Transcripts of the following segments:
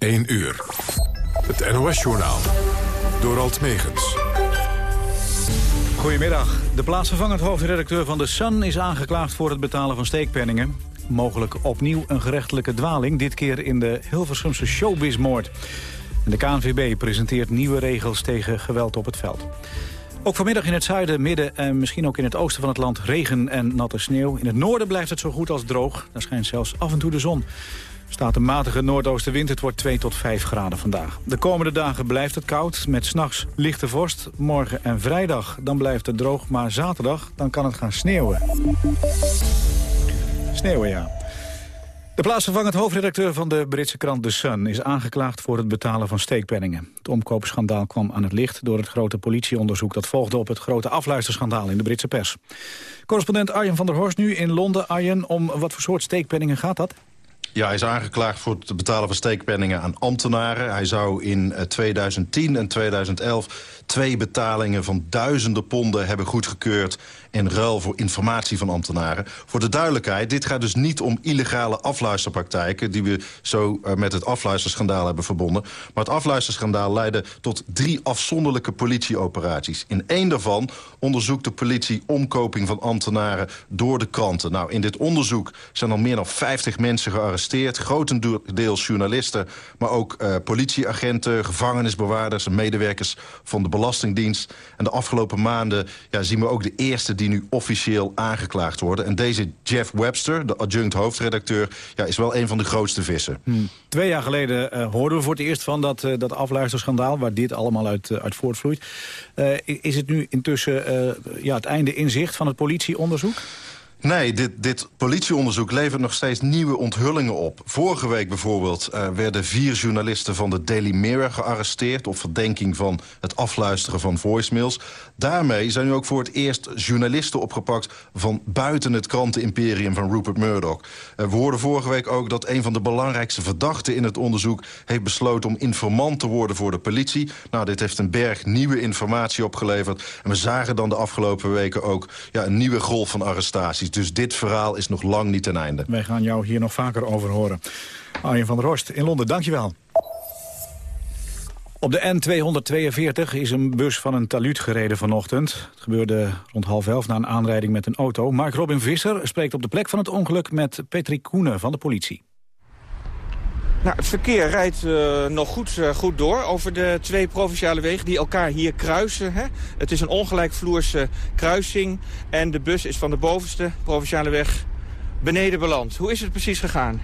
1 uur. Het NOS-journaal. Door Alt Megens. Goedemiddag. De plaatsvervangend hoofdredacteur van The Sun is aangeklaagd voor het betalen van steekpenningen. Mogelijk opnieuw een gerechtelijke dwaling, dit keer in de Hilversumse showbizmoord. En de KNVB presenteert nieuwe regels tegen geweld op het veld. Ook vanmiddag in het zuiden, midden en misschien ook in het oosten van het land regen en natte sneeuw. In het noorden blijft het zo goed als droog. Daar schijnt zelfs af en toe de zon. Staat een matige noordoostenwind. Het wordt 2 tot 5 graden vandaag. De komende dagen blijft het koud, met s'nachts lichte vorst. Morgen en vrijdag dan blijft het droog, maar zaterdag dan kan het gaan sneeuwen. Sneeuwen, ja. De plaatsvervangend hoofdredacteur van de Britse krant The Sun... is aangeklaagd voor het betalen van steekpenningen. Het omkoopschandaal kwam aan het licht door het grote politieonderzoek... dat volgde op het grote afluisterschandaal in de Britse pers. Correspondent Arjen van der Horst nu in Londen. Arjen, om wat voor soort steekpenningen gaat dat? Ja, hij is aangeklaagd voor het betalen van steekpenningen aan ambtenaren. Hij zou in 2010 eh, en 2011 twee betalingen van duizenden ponden hebben goedgekeurd... in ruil voor informatie van ambtenaren. Voor de duidelijkheid, dit gaat dus niet om illegale afluisterpraktijken... die we zo uh, met het afluisterschandaal hebben verbonden. Maar het afluisterschandaal leidde tot drie afzonderlijke politieoperaties. In één daarvan onderzoekt de politie omkoping van ambtenaren door de kranten. Nou, in dit onderzoek zijn al meer dan 50 mensen gearresteerd. Grotendeels journalisten, maar ook uh, politieagenten, gevangenisbewaarders... en medewerkers van de Belastingdienst. En de afgelopen maanden ja, zien we ook de eerste die nu officieel aangeklaagd worden. En deze Jeff Webster, de adjunct hoofdredacteur... Ja, is wel een van de grootste vissen. Hmm. Twee jaar geleden uh, hoorden we voor het eerst van dat, uh, dat afluisterschandaal... waar dit allemaal uit, uh, uit voortvloeit. is het nu intussen ja, het einde in zicht van het politieonderzoek? Nee, dit, dit politieonderzoek levert nog steeds nieuwe onthullingen op. Vorige week bijvoorbeeld uh, werden vier journalisten van de Daily Mirror gearresteerd... op verdenking van het afluisteren van voicemails. Daarmee zijn nu ook voor het eerst journalisten opgepakt... van buiten het krantenimperium van Rupert Murdoch. We hoorden vorige week ook dat een van de belangrijkste verdachten in het onderzoek... heeft besloten om informant te worden voor de politie. Nou, dit heeft een berg nieuwe informatie opgeleverd. En we zagen dan de afgelopen weken ook ja, een nieuwe golf van arrestaties. Dus dit verhaal is nog lang niet ten einde. Wij gaan jou hier nog vaker over horen. Arjen van der Horst in Londen, dankjewel. Op de N242 is een bus van een taluut gereden vanochtend. Het gebeurde rond half elf na een aanrijding met een auto. Mark Robin Visser spreekt op de plek van het ongeluk met Patrick Koenen van de politie. Nou, het verkeer rijdt uh, nog goed, uh, goed door over de twee provinciale wegen die elkaar hier kruisen. Hè? Het is een ongelijkvloerse kruising en de bus is van de bovenste provinciale weg beneden beland. Hoe is het precies gegaan?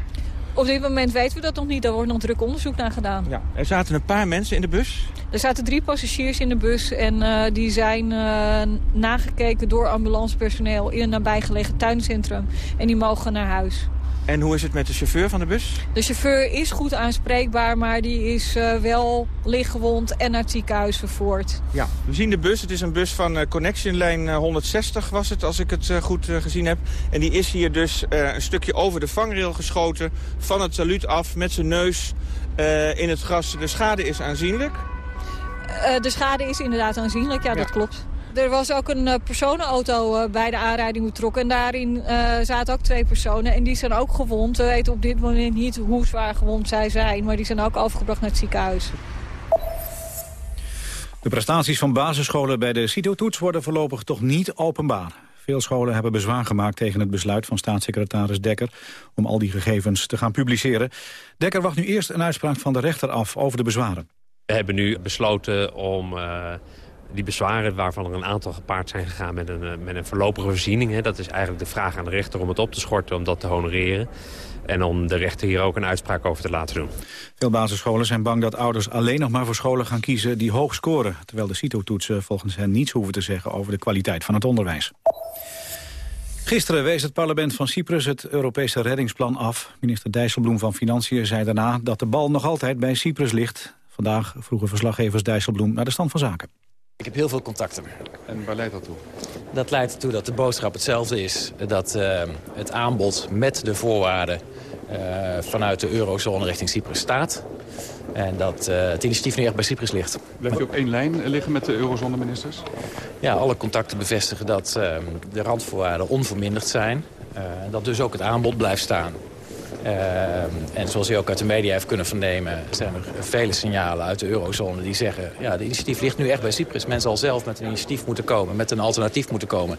Op dit moment weten we dat nog niet. Daar wordt nog druk onderzoek naar gedaan. Ja. Er zaten een paar mensen in de bus? Er zaten drie passagiers in de bus en uh, die zijn uh, nagekeken door ambulancepersoneel in een nabijgelegen tuincentrum. En die mogen naar huis. En hoe is het met de chauffeur van de bus? De chauffeur is goed aanspreekbaar, maar die is uh, wel lichtgewond en naar het ziekenhuis vervoerd. Ja, we zien de bus. Het is een bus van uh, Connection Lijn 160 was het, als ik het uh, goed gezien heb. En die is hier dus een stukje over de vangrail geschoten, van het saluut af, met zijn neus in het gras. De schade is aanzienlijk. de schade is inderdaad aanzienlijk, ja, ja. dat klopt. Er was ook een uh, personenauto uh, bij de aanrijding betrokken. En daarin uh, zaten ook twee personen. En die zijn ook gewond. We weten op dit moment niet hoe zwaar gewond zij zijn. Maar die zijn ook overgebracht naar het ziekenhuis. De prestaties van basisscholen bij de CITO-toets worden voorlopig toch niet openbaar. Veel scholen hebben bezwaar gemaakt tegen het besluit van staatssecretaris Dekker... om al die gegevens te gaan publiceren. Dekker wacht nu eerst een uitspraak van de rechter af over de bezwaren. We hebben nu besloten om die bezwaren waarvan er een aantal gepaard zijn gegaan met een, eh, met een voorlopige voorziening. Hè. Dat is eigenlijk de vraag aan de rechter om het op te schorten, om dat te honoreren. En om de rechter hier ook een uitspraak over te laten doen. Veel basisscholen zijn bang dat ouders alleen nog maar voor scholen gaan kiezen die hoog scoren. Terwijl de CITO-toetsen volgens hen niets hoeven te zeggen over de kwaliteit van het onderwijs. Gisteren wees het parlement van Cyprus het Europese reddingsplan af. Minister Dijsselbloem van Financiën zei daarna dat de bal nog altijd bij Cyprus ligt. Vandaag vroegen verslaggevers Dijsselbloem naar de stand van zaken. Ik heb heel veel contacten. En waar leidt dat toe? Dat leidt ertoe dat de boodschap hetzelfde is. Dat uh, het aanbod met de voorwaarden uh, vanuit de eurozone richting Cyprus staat. En dat uh, het initiatief nu echt bij Cyprus ligt. Blijf je op één lijn liggen met de eurozone-ministers? Ja, alle contacten bevestigen dat de randvoorwaarden onverminderd zijn. dat dus ook het aanbod blijft staan. En zoals u ook uit de media heeft kunnen vernemen... zijn er vele signalen uit de eurozone die zeggen... ja, de initiatief ligt nu echt bij Cyprus. Men zal zelf met een initiatief moeten komen, met een alternatief moeten komen.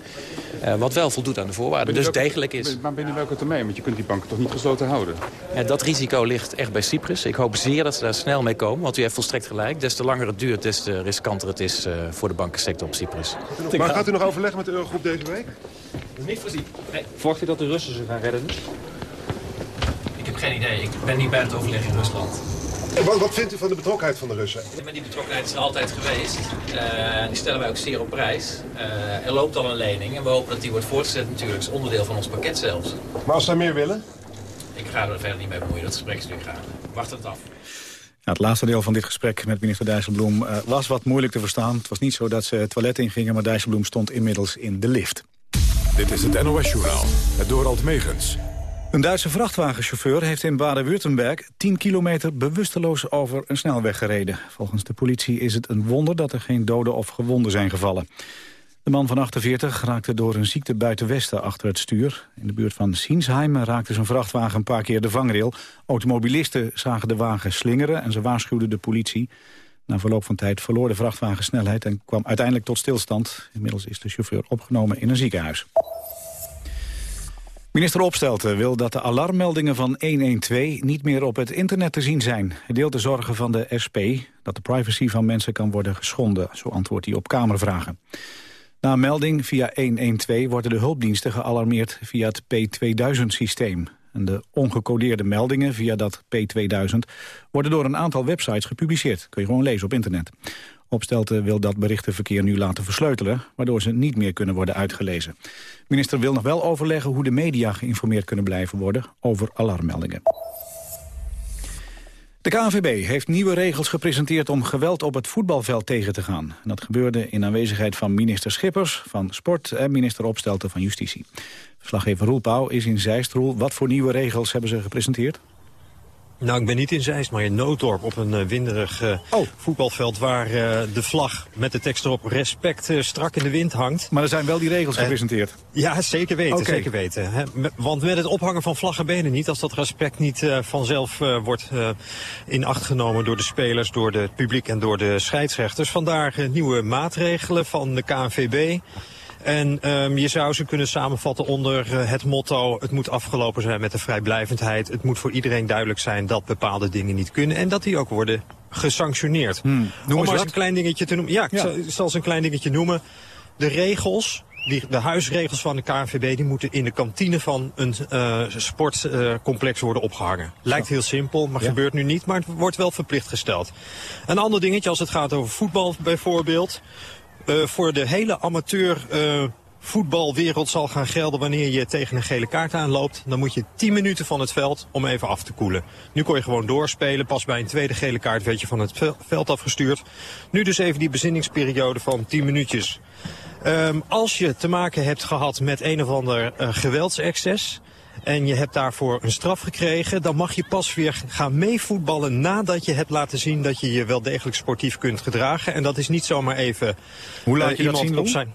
wat wel voldoet aan de voorwaarden, dus degelijk is. Maar binnen welke termijn? Want je kunt die banken toch niet gesloten houden? Ja, dat risico ligt echt bij Cyprus. Ik hoop zeer dat ze daar snel mee komen, want u heeft volstrekt gelijk. Des te langer het duurt, des te riskanter het is voor de bankensector op Cyprus. Maar gaat u nog overleggen met de Eurogroep deze week? Dat is niet voorzien. Nee. Verwacht u dat de Russen ze gaan redden geen idee. Ik ben niet bij het overleg in Rusland. Wat, wat vindt u van de betrokkenheid van de Russen? Maar die betrokkenheid is er altijd geweest. Uh, die stellen wij ook zeer op prijs. Uh, er loopt al een lening en we hopen dat die wordt voortgezet natuurlijk. Dat is onderdeel van ons pakket zelfs. Maar als zij meer willen? Ik ga er verder niet mee bemoeien. Dat gesprek is nu gaande. Wacht het af. Het laatste deel van dit gesprek met minister Dijsselbloem uh, was wat moeilijk te verstaan. Het was niet zo dat ze het toilet ingingen, maar Dijsselbloem stond inmiddels in de lift. Dit is het NOS-journaal, het Dorald Megens. Een Duitse vrachtwagenchauffeur heeft in Baden-Württemberg 10 kilometer bewusteloos over een snelweg gereden. Volgens de politie is het een wonder dat er geen doden of gewonden zijn gevallen. De man van 48 raakte door een ziekte buiten Westen achter het stuur. In de buurt van Sinsheim raakte zijn vrachtwagen een paar keer de vangrail. Automobilisten zagen de wagen slingeren en ze waarschuwden de politie. Na verloop van tijd verloor de vrachtwagen snelheid en kwam uiteindelijk tot stilstand. Inmiddels is de chauffeur opgenomen in een ziekenhuis. Minister Opstelten wil dat de alarmmeldingen van 112 niet meer op het internet te zien zijn. Hij deelt de zorgen van de SP dat de privacy van mensen kan worden geschonden. Zo antwoordt hij op Kamervragen. Na een melding via 112 worden de hulpdiensten gealarmeerd via het P2000-systeem. En de ongecodeerde meldingen via dat P2000 worden door een aantal websites gepubliceerd. Kun je gewoon lezen op internet. Opstelten wil dat berichtenverkeer nu laten versleutelen... waardoor ze niet meer kunnen worden uitgelezen. Minister wil nog wel overleggen hoe de media geïnformeerd kunnen blijven worden over alarmmeldingen. De KNVB heeft nieuwe regels gepresenteerd om geweld op het voetbalveld tegen te gaan. dat gebeurde in aanwezigheid van minister Schippers van Sport en minister Opstelten van Justitie. Verslaggever Roel Pauw is in Zeistroel. Wat voor nieuwe regels hebben ze gepresenteerd? Nou, ik ben niet in Zeist, maar in Noodorp op een uh, winderig uh, oh. voetbalveld... waar uh, de vlag met de tekst erop respect strak in de wind hangt. Maar er zijn wel die regels gepresenteerd? Ja, zeker weten, okay. zeker weten. Hè. Want met het ophangen van vlaggen ben je niet... als dat respect niet vanzelf wordt in acht genomen door de spelers... door het publiek en door de scheidsrechters. Vandaar nieuwe maatregelen van de KNVB... En um, je zou ze kunnen samenvatten onder uh, het motto... het moet afgelopen zijn met de vrijblijvendheid. Het moet voor iedereen duidelijk zijn dat bepaalde dingen niet kunnen... en dat die ook worden gesanctioneerd. Hmm. Om maar eens een klein dingetje te noemen. Ja, ik ja. zal ze een klein dingetje noemen. De regels die, de huisregels van de KNVB die moeten in de kantine van een uh, sportcomplex uh, worden opgehangen. Lijkt heel simpel, maar ja. gebeurt nu niet. Maar het wordt wel verplicht gesteld. Een ander dingetje als het gaat over voetbal bijvoorbeeld. Uh, voor de hele amateur uh, voetbalwereld zal gaan gelden wanneer je tegen een gele kaart aanloopt. Dan moet je 10 minuten van het veld om even af te koelen. Nu kon je gewoon doorspelen. Pas bij een tweede gele kaart werd je van het veld afgestuurd. Nu dus even die bezinningsperiode van 10 minuutjes. Um, als je te maken hebt gehad met een of ander uh, geweldsexces en je hebt daarvoor een straf gekregen... dan mag je pas weer gaan meevoetballen nadat je hebt laten zien... dat je je wel degelijk sportief kunt gedragen. En dat is niet zomaar even Hoe laat je uh, dat zien op zijn...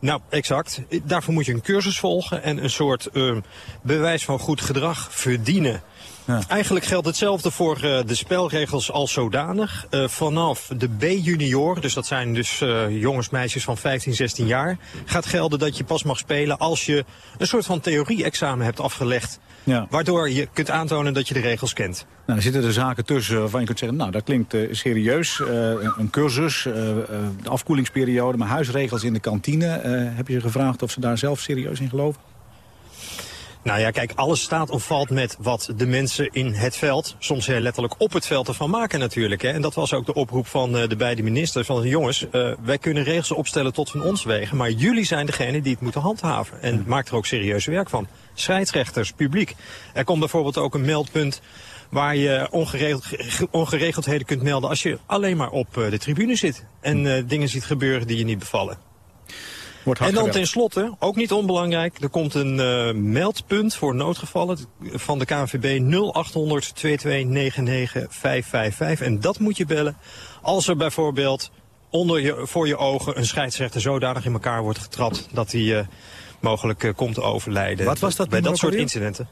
Nou, exact. Daarvoor moet je een cursus volgen en een soort uh, bewijs van goed gedrag verdienen. Ja. Eigenlijk geldt hetzelfde voor uh, de spelregels als zodanig. Uh, vanaf de B-junior, dus dat zijn dus uh, jongens, meisjes van 15, 16 jaar... gaat gelden dat je pas mag spelen als je een soort van theorie-examen hebt afgelegd. Ja. Waardoor je kunt aantonen dat je de regels kent. Nou, er zitten er zaken tussen waarvan je kunt zeggen... nou, dat klinkt serieus. Een cursus, de afkoelingsperiode, maar huisregels in de kantine. heb je ze gevraagd of ze daar zelf serieus in geloven? Nou ja, kijk, alles staat of valt met wat de mensen in het veld, soms heel letterlijk op het veld ervan maken natuurlijk. Hè. En dat was ook de oproep van uh, de beide ministers. Van jongens, uh, wij kunnen regels opstellen tot van ons wegen, maar jullie zijn degene die het moeten handhaven. En maak er ook serieus werk van. Scheidsrechters, publiek. Er komt bijvoorbeeld ook een meldpunt waar je ongeregeld, ongeregeldheden kunt melden als je alleen maar op uh, de tribune zit. En uh, dingen ziet gebeuren die je niet bevallen. En dan tenslotte, ook niet onbelangrijk, er komt een uh, meldpunt voor noodgevallen van de KNVB 0800 2299 555. En dat moet je bellen als er bijvoorbeeld onder je, voor je ogen een scheidsrechter zodanig in elkaar wordt getrapt dat hij uh, mogelijk uh, komt te overlijden. Wat was dat bij dat soort incidenten?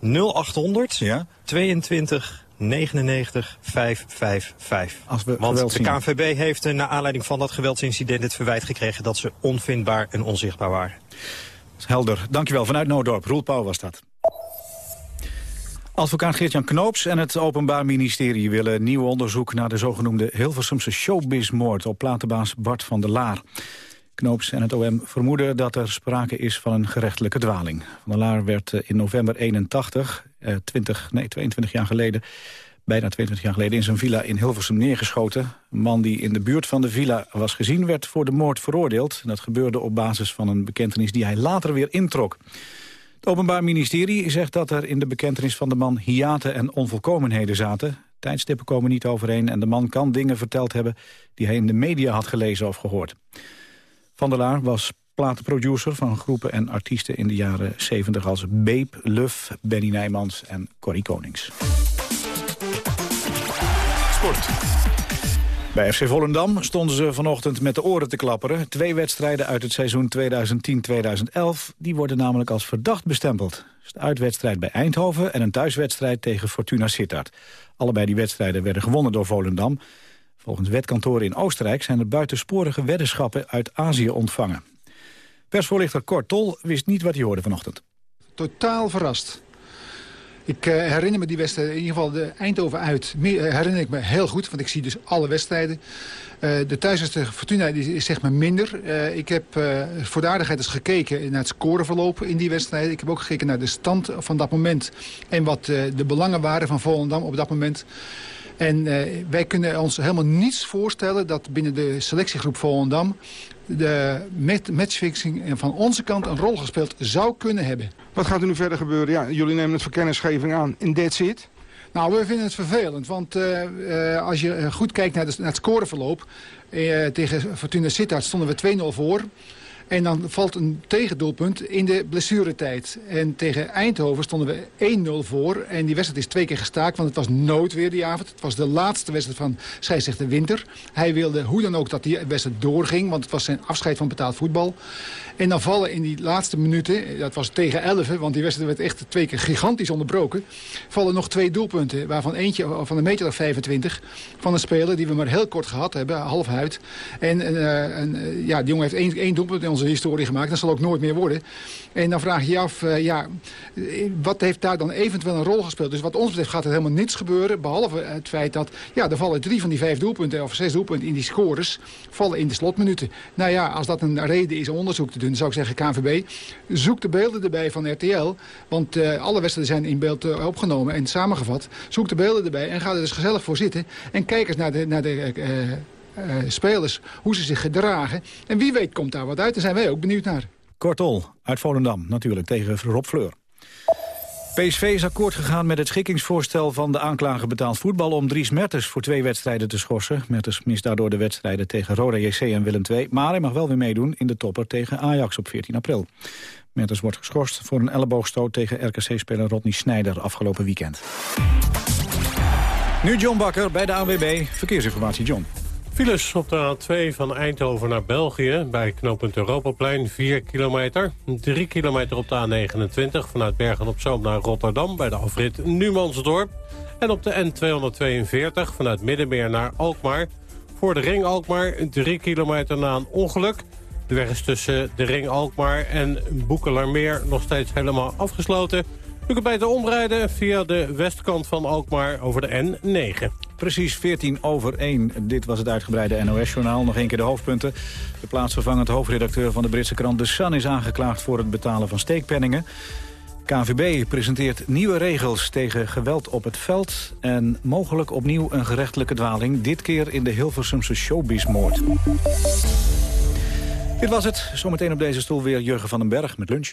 0800 ja? 22 99 555. Als we Want de. KNVB heeft eh, naar aanleiding van dat geweldsincident het verwijt gekregen dat ze onvindbaar en onzichtbaar waren. Helder. Dankjewel. Vanuit Noordorp. Roel Pauw was dat. Advocaat Geert-Jan Knoops en het Openbaar Ministerie willen nieuw onderzoek naar de zogenoemde Hilversumse showbizmoord op platenbaas Bart van der Laar. Knoops en het OM vermoeden dat er sprake is van een gerechtelijke dwaling. Van der Laar werd eh, in november 81, eh, 20, nee, 22 jaar geleden, bijna 22 jaar geleden in zijn villa in Hilversum neergeschoten. Een man die in de buurt van de villa was gezien werd voor de moord veroordeeld. Dat gebeurde op basis van een bekentenis die hij later weer introk. Het Openbaar Ministerie zegt dat er in de bekentenis van de man hiaten en onvolkomenheden zaten. Tijdstippen komen niet overeen en de man kan dingen verteld hebben die hij in de media had gelezen of gehoord. Van der Laar was platenproducer van groepen en artiesten in de jaren 70 als Beep, Luf, Benny Nijmans en Corrie Konings. Sport. Bij FC Volendam stonden ze vanochtend met de oren te klapperen. Twee wedstrijden uit het seizoen 2010-2011, die worden namelijk als verdacht bestempeld. De uitwedstrijd bij Eindhoven en een thuiswedstrijd tegen Fortuna Sittard. Allebei die wedstrijden werden gewonnen door Volendam. Volgens wetkantoren in Oostenrijk zijn er buitensporige weddenschappen uit Azië ontvangen. Persvoorlichter Kort Tol wist niet wat hij hoorde vanochtend. totaal verrast. Ik eh, herinner me die wedstrijd, in ieder geval de Eindhoven uit, eh, herinner ik me heel goed. Want ik zie dus alle wedstrijden. Eh, de thuiswedstrijd Fortuna die is zeg maar minder. Ik heb voor de aardigheid eens gekeken naar het scoreverloop in die wedstrijd. Ik heb ook gekeken naar de stand van dat moment. En wat de belangen waren van Volendam op dat moment. En eh, wij kunnen ons helemaal niets voorstellen dat binnen de selectiegroep Volendam... de matchfixing van onze kant een rol gespeeld zou kunnen hebben. Wat gaat er nu verder gebeuren? Ja, jullie nemen het voor kennisgeving aan. In that's it? Nou, we vinden het vervelend, want eh, eh, als je goed kijkt naar, de, naar het scoreverloop... tegen Fortuna Sittard stonden we 2-0 voor... En dan valt een tegendoelpunt in de blessuretijd. En tegen Eindhoven stonden we 1-0 voor. En die wedstrijd is twee keer gestaakt, want het was noodweer die avond. Het was de laatste wedstrijd van scheidsrechter Winter. Hij wilde hoe dan ook dat die wedstrijd doorging, want het was zijn afscheid van betaald voetbal. En dan vallen in die laatste minuten, dat was tegen 11, want die wedstrijd werd echt twee keer gigantisch onderbroken. Vallen nog twee doelpunten, waarvan eentje van een meter of 25 van een speler die we maar heel kort gehad hebben, half huid. En eh, en, eh, ja, die jongen heeft één, één doelpunt in onze historie gemaakt. Dat zal ook nooit meer worden. En dan vraag je je af, eh, ja, eh, wat heeft daar dan eventueel een rol gespeeld? Dus wat ons betreft gaat er helemaal niets gebeuren. Behalve het feit dat, ja, er vallen drie van die vijf doelpunten of zes doelpunten in die scores vallen in de slotminuten. Nou ja, als dat een reden is om onderzoek te doen, dan zou ik zeggen KNVB, zoek de beelden erbij van RTL. Want eh, alle wedstrijden zijn in beeld eh, opgenomen en samengevat. Zoek de beelden erbij en ga er dus gezellig voor zitten. En kijk eens naar de, naar de eh, spelers, hoe ze zich gedragen. En wie weet komt daar wat uit. Daar zijn wij ook benieuwd naar. Kortol uit Volendam natuurlijk tegen Rob Fleur. PSV is akkoord gegaan met het schikkingsvoorstel van de aanklager betaald voetbal... om Dries Mertens voor twee wedstrijden te schorsen. Mertens mist daardoor de wedstrijden tegen Roda JC en Willem II... maar hij mag wel weer meedoen in de topper tegen Ajax op 14 april. Mertens wordt geschorst voor een elleboogstoot tegen RKC-speler Rodney Snijder afgelopen weekend. Nu John Bakker bij de AWB. Verkeersinformatie, John. Files op de A2 van Eindhoven naar België bij knooppunt Europaplein 4 kilometer. 3 kilometer op de A29 vanuit Bergen-op-Zoom naar Rotterdam bij de afrit Numansdorp. En op de N242 vanuit Middenmeer naar Alkmaar. Voor de ring Alkmaar 3 kilometer na een ongeluk. De weg is tussen de ring Alkmaar en Boekelarmeer nog steeds helemaal afgesloten. U kunt beter omrijden via de westkant van Alkmaar over de N9. Precies 14 over 1. Dit was het uitgebreide NOS-journaal. Nog een keer de hoofdpunten. De plaatsvervangend hoofdredacteur van de Britse krant The Sun... is aangeklaagd voor het betalen van steekpenningen. KVB presenteert nieuwe regels tegen geweld op het veld... en mogelijk opnieuw een gerechtelijke dwaling. Dit keer in de Hilversumse showbizmoord. Dit was het. Zometeen op deze stoel weer Jurgen van den Berg met lunch.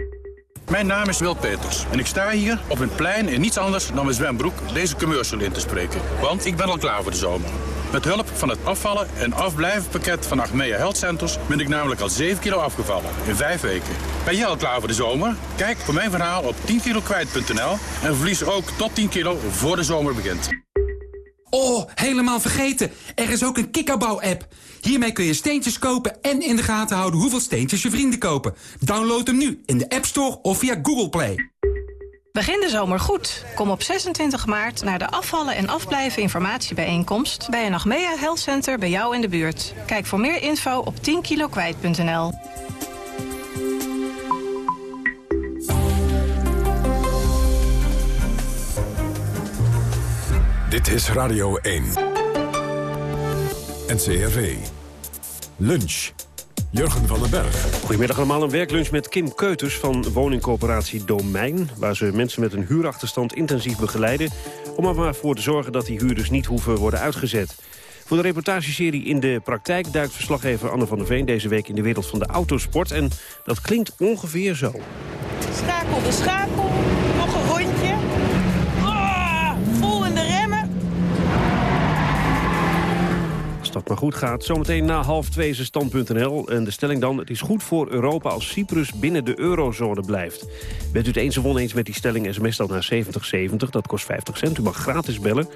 Mijn naam is Wil Peters en ik sta hier op een plein in niets anders dan mijn zwembroek deze commercial in te spreken. Want ik ben al klaar voor de zomer. Met hulp van het afvallen en afblijvenpakket van Achmea Health Centers ben ik namelijk al 7 kilo afgevallen in 5 weken. Ben jij al klaar voor de zomer? Kijk voor mijn verhaal op 10kilokwijt.nl en verlies ook tot 10 kilo voor de zomer begint. Oh, helemaal vergeten. Er is ook een kikkerbouw-app. Hiermee kun je steentjes kopen en in de gaten houden hoeveel steentjes je vrienden kopen. Download hem nu in de App Store of via Google Play. Begin de zomer goed. Kom op 26 maart naar de afvallen en afblijven informatiebijeenkomst... bij een Achmea Health Center bij jou in de buurt. Kijk voor meer info op 10kilokwijt.nl. Dit is Radio 1. NCRV. Lunch. Jurgen van den Berg. Goedemiddag allemaal, een werklunch met Kim Keuters van woningcoöperatie Domein... waar ze mensen met een huurachterstand intensief begeleiden... om er maar voor te zorgen dat die huurders niet hoeven worden uitgezet. Voor de reportageserie In de Praktijk duikt verslaggever Anne van der Veen... deze week in de wereld van de autosport en dat klinkt ongeveer zo. Schakel de schakel, Dat maar goed gaat. Zometeen na half twee is stand.nl. En de stelling dan, het is goed voor Europa als Cyprus binnen de eurozone blijft. Bent u het eens of oneens met die stelling, sms dan naar 7070. Dat kost 50 cent. U mag gratis bellen. 0800-1101.